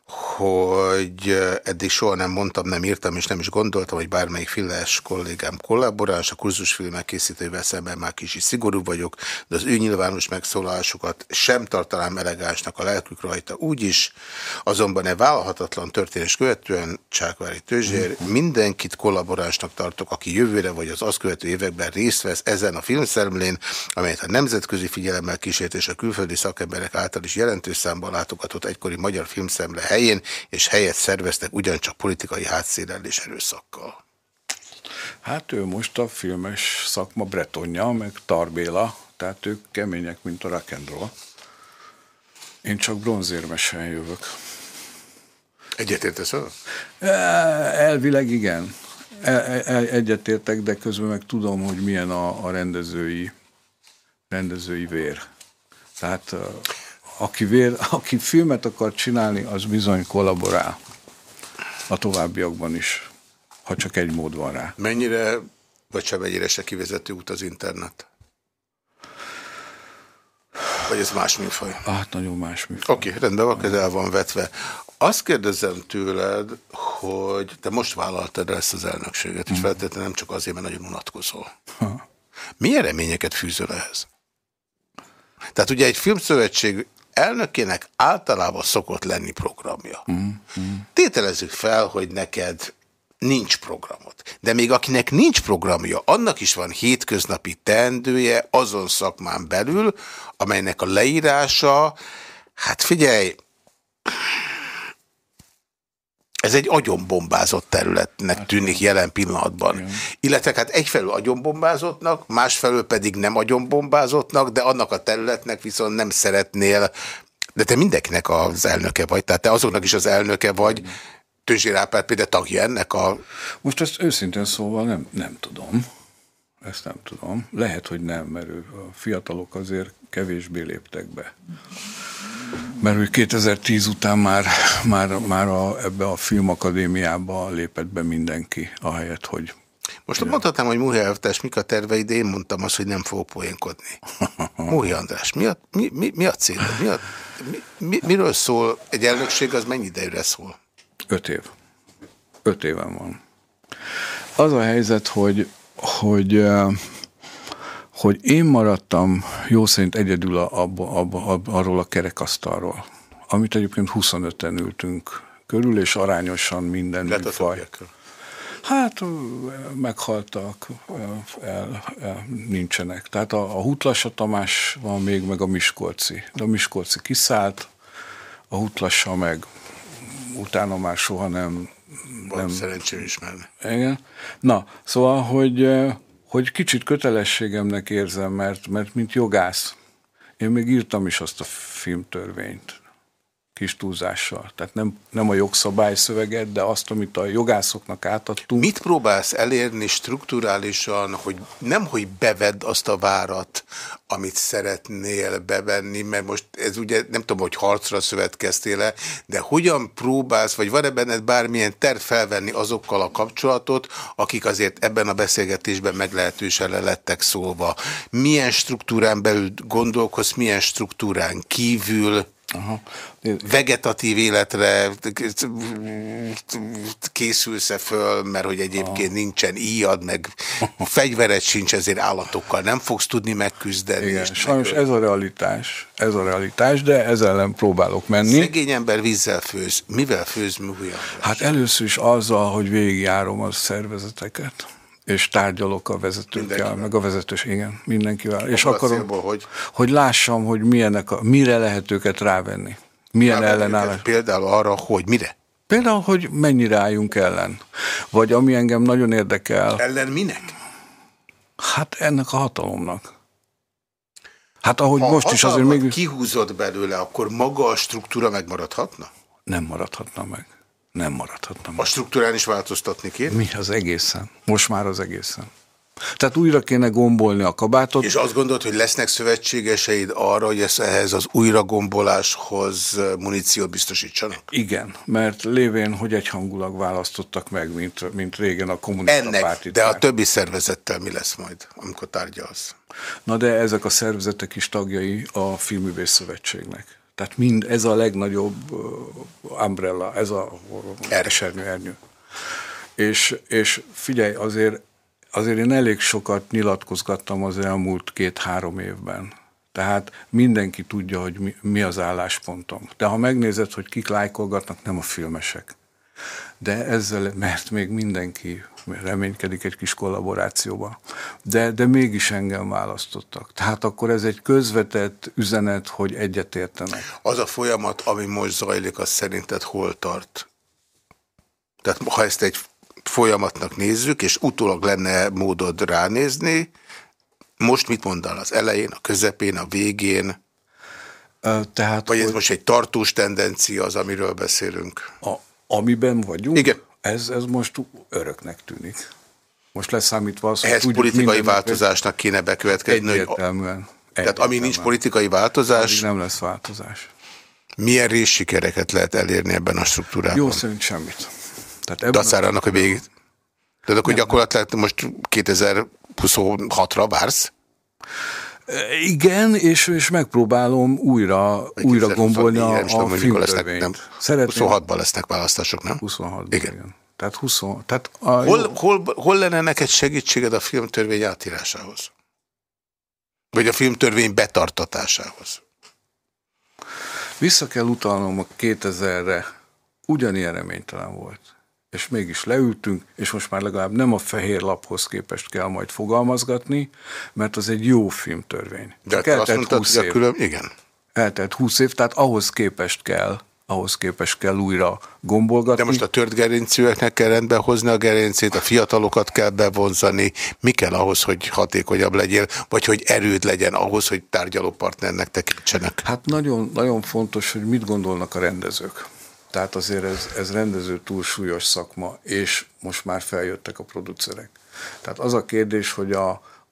hogy eddig soha nem mondtam, nem írtam, és nem is gondoltam, hogy bármelyik filmes kollégám kollaboráns, a kurzusfilmek készítővel szemben már kicsi szigorú vagyok, de az ő nyilvános megszólalásukat sem tartanám elegánsnak a lelkük rajta. Úgyis, azonban e vállalhatatlan történés követően Csákvári Tőzsér mindenkit kollaboránsnak tartok, aki jövőre vagy az azt követő években részt vesz ezen a filmszermlén, amelyet a nemzetközi figyelemmel kísért és a külföldi szakemberek által is jelentős számban látogatott egykori magyar filmszemle helyén, és helyet szerveztek ugyancsak politikai hátszélel és erőszakkal. Hát ő most a filmes szakma bretonja, meg Tarbéla, tehát ők kemények, mint a rock and roll. Én csak bronzérmesen jövök. Egyetértesz vele? Elvileg igen. E, e, egyetértek, de közben meg tudom, hogy milyen a, a rendezői, rendezői vér. Tehát aki, vér, aki filmet akar csinálni, az bizony kollaborál a továbbiakban is, ha csak egy mód van rá. Mennyire, vagy sem mennyire se kivezető út az internet? Vagy ez más műfaj? Hát nagyon más műfaj. Oké, okay, rendben van, ez el van vetve. Azt kérdezem tőled, hogy te most vállaltad ezt az elnökséget, és hmm. feltétlenül nem csak azért, mert nagyon unatkozol. Milyen reményeket fűzöl ehhez? Tehát ugye egy filmszövetség elnökének általában szokott lenni programja. Mm, mm. Tételezzük fel, hogy neked nincs programot. De még akinek nincs programja, annak is van hétköznapi teendője azon szakmán belül, amelynek a leírása, hát figyelj, ez egy agyonbombázott területnek tűnik jelen pillanatban. Igen. Illetve hát egyfelől agyonbombázottnak, másfelől pedig nem agyonbombázottnak, de annak a területnek viszont nem szeretnél, de te mindenkinek az elnöke vagy, tehát te azoknak is az elnöke vagy, Tőzsi Rápárt például tagja ennek a... Most ezt őszintén szóval nem, nem tudom. Ezt nem tudom. Lehet, hogy nem, mert a fiatalok azért kevésbé léptek be mert hogy 2010 után már, már, már a, ebbe a filmakadémiába lépett be mindenki, ahelyett, hogy most ja. mondhatnám, hogy Múri Elvtárs, mik a terveid, én mondtam azt, hogy nem fogok poénkodni. Múri András, mi a, mi, mi, mi a cél? Mi a, mi, mi, miről szól egy elnökség, az mennyi idejre szól? Öt év. Öt éven van. Az a helyzet, hogy, hogy hogy én maradtam jó szerint egyedül abba, abba, abba, arról a kerekasztalról, amit egyébként 25-en ültünk körül, és arányosan minden Lett műfaj. Hát meghaltak, el, el, nincsenek. Tehát a, a Hutlassa Tamás van még, meg a Miskolci. De a Miskolci kiszállt, a Hutlassa meg utána már soha nem... Van nem szerencsém ismerni. Igen. Na, szóval, hogy hogy kicsit kötelességemnek érzem, mert, mert mint jogász, én még írtam is azt a filmtörvényt, kis túlzással. Tehát nem, nem a jogszabályszöveget, de azt, amit a jogászoknak átadtunk. Mit próbálsz elérni strukturálisan, hogy nem, hogy bevedd azt a várat, amit szeretnél bevenni, mert most ez ugye nem tudom, hogy harcra szövetkeztél-e, de hogyan próbálsz, vagy van-e benned bármilyen terv felvenni azokkal a kapcsolatot, akik azért ebben a beszélgetésben meglehetősen le lettek szólva. Milyen struktúrán belül gondolkozz, milyen struktúrán kívül, Aha. Vegetatív életre készülsz-e föl, mert hogy egyébként Aha. nincsen íjad, meg fegyvered sincs, ezért állatokkal nem fogsz tudni megküzdeni. Igen, sajnos meg... ez a realitás, ez a realitás, de ezzel ellen próbálok menni. Szegény ember vízzel főz. Mivel főz Múlja? Hát először is azzal, hogy végigjárom a szervezeteket és tárgyalok a vezetőkkel, meg a vezetős, igen, mindenkivel. És akarom, hogy? hogy lássam, hogy milyenek a, mire lehet őket rávenni. Milyen Rávenni ellenállás. Például arra, hogy mire? Például, hogy mennyire álljunk ellen. Vagy ami engem nagyon érdekel. Ellen minek? Hát ennek a hatalomnak. Hát ahogy ha most is azért még... kihúzott belőle, akkor maga a struktúra megmaradhatna? Nem maradhatna meg nem maradhatna. A struktúrán is változtatni kéne? Mi az egészen? Most már az egészen. Tehát újra kéne gombolni a kabátot. És azt gondolod, hogy lesznek szövetségeseid arra, hogy ezt ehhez az újra gomboláshoz muníciót biztosítsanak? Igen, mert lévén, hogy egyhangulag választottak meg, mint, mint régen a kommunista Ennek, pártit. de a többi szervezettel mi lesz majd, amikor tárgyalsz? Na de ezek a szervezetek is tagjai a Filművész Szövetségnek. Tehát mind ez a legnagyobb umbrella, ez a esernyő És, és figyelj, azért, azért én elég sokat nyilatkozgattam az elmúlt két-három évben. Tehát mindenki tudja, hogy mi, mi az álláspontom. De ha megnézed, hogy kik lájkolgatnak, nem a filmesek. De ezzel, mert még mindenki reménykedik egy kis kollaborációba. De, de mégis engem választottak. Tehát akkor ez egy közvetett üzenet, hogy egyetértenek. Az a folyamat, ami most zajlik, az szerinted hol tart? Tehát ha ezt egy folyamatnak nézzük, és utólag lenne módod ránézni, most mit mondál az elején, a közepén, a végén? Tehát, Vagy ez most egy tartós tendencia az, amiről beszélünk? A, amiben vagyunk? Igen. Ez, ez most öröknek tűnik. Most leszámítva az, hogy Ehhez tudjuk, politikai változásnak kéne bekövetkezni. Egyértelműen. Hogy, tehát ami nincs politikai változás... nem lesz változás. Milyen részsikereket lehet elérni ebben a struktúrában? Jó szerint semmit. Tehát Dacára annak, hogy végig... Tehát akkor gyakorlatilag most 2026-ra vársz? Igen, és, és megpróbálom újra, újra gombolni a, a filmtörvényt. 26-ban lesznek választások, nem? 26-ban, igen. igen. Tehát 20, tehát a, hol, hol, hol lenne neked segítséged a filmtörvény átírásához? Vagy a filmtörvény betartatásához? Vissza kell utalnom a 2000-re. Ugyanilyen reménytelen volt és mégis leültünk, és most már legalább nem a fehér laphoz képest kell majd fogalmazgatni, mert az egy jó filmtörvény. De Csak eltelt mondtad, 20 év. Külön, igen. Eltelt 20 év, tehát ahhoz képest kell ahhoz képest kell újra gombolgatni. De most a tört gerincűeknek kell rendbe hozni a gerincét, a fiatalokat kell bevonzani. Mi kell ahhoz, hogy hatékonyabb legyél, vagy hogy erőd legyen ahhoz, hogy tárgyalópartnernek tekintsenek? Hát nagyon, nagyon fontos, hogy mit gondolnak a rendezők. Tehát azért ez, ez rendező túlsúlyos szakma, és most már feljöttek a producerek. Tehát az a kérdés, hogy a,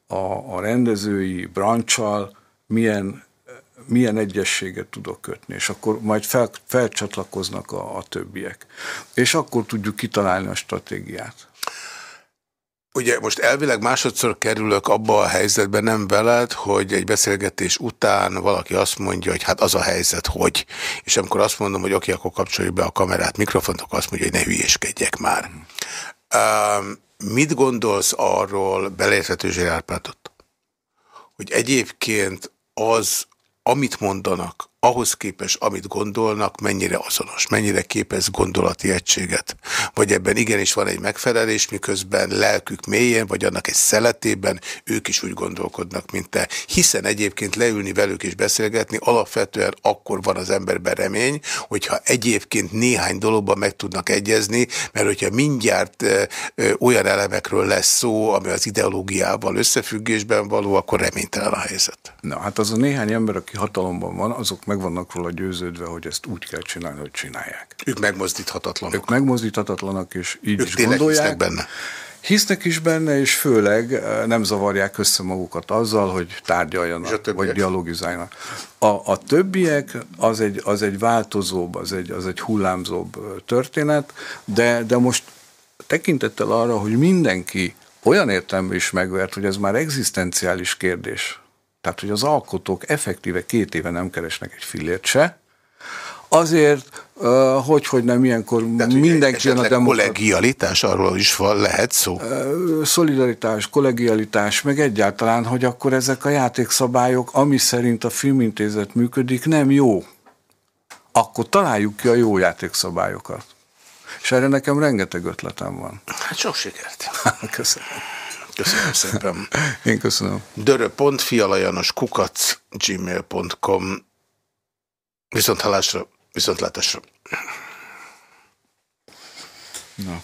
a, a rendezői brancsal milyen, milyen egyességet tudok kötni, és akkor majd fel, felcsatlakoznak a, a többiek. És akkor tudjuk kitalálni a stratégiát. Ugye most elvileg másodszor kerülök abba a helyzetbe nem veled, hogy egy beszélgetés után valaki azt mondja, hogy hát az a helyzet, hogy. És amikor azt mondom, hogy oké, akkor kapcsoljuk be a kamerát, mikrofont, akkor azt mondja, hogy ne hülyéskedjek már. Um, mit gondolsz arról, beleérthető Zsérárpátot, hogy egyébként az, amit mondanak, ahhoz képes, amit gondolnak, mennyire azonos, mennyire képez gondolati egységet. Vagy ebben igenis van egy megfelelés, miközben lelkük mélyén, vagy annak egy szeletében ők is úgy gondolkodnak, mint te. Hiszen egyébként leülni velük és beszélgetni alapvetően akkor van az emberben remény, hogyha egyébként néhány dologban meg tudnak egyezni, mert hogyha mindjárt olyan elemekről lesz szó, ami az ideológiával összefüggésben való, akkor reménytelen a helyzet. Na, hát az a néhány ember, aki hatalomban van, azok meg vannak róla győződve, hogy ezt úgy kell csinálni, hogy csinálják. Ők megmozdíthatatlanok. Ők megmozdíthatatlanak, és így ők is gondolják. hisznek benne? Hisznek is benne, és főleg eh, nem zavarják össze magukat azzal, hogy tárgyaljanak, vagy dialogizáljanak. A, a többiek az egy, az egy változóbb, az egy, az egy hullámzóbb eh, történet, de, de most tekintettel arra, hogy mindenki olyan értelmű is megvert, hogy ez már egzisztenciális kérdés, tehát, hogy az alkotók effektíve két éve nem keresnek egy fillért se, azért, hogy, hogy nem ilyenkor Tehát, mindenki jön a demokrat... kollegialitás, arról is van, lehet szó? Szolidaritás, kollegialitás, meg egyáltalán, hogy akkor ezek a játékszabályok, ami szerint a filmintézet működik, nem jó. Akkor találjuk ki a jó játékszabályokat. És erre nekem rengeteg ötletem van. Hát sok sikert. Köszönöm. Köszönöm szépen. Én köszönöm. Dörö.fialajanos kukac gmail.com Viszont halásra, viszont látásra. Na.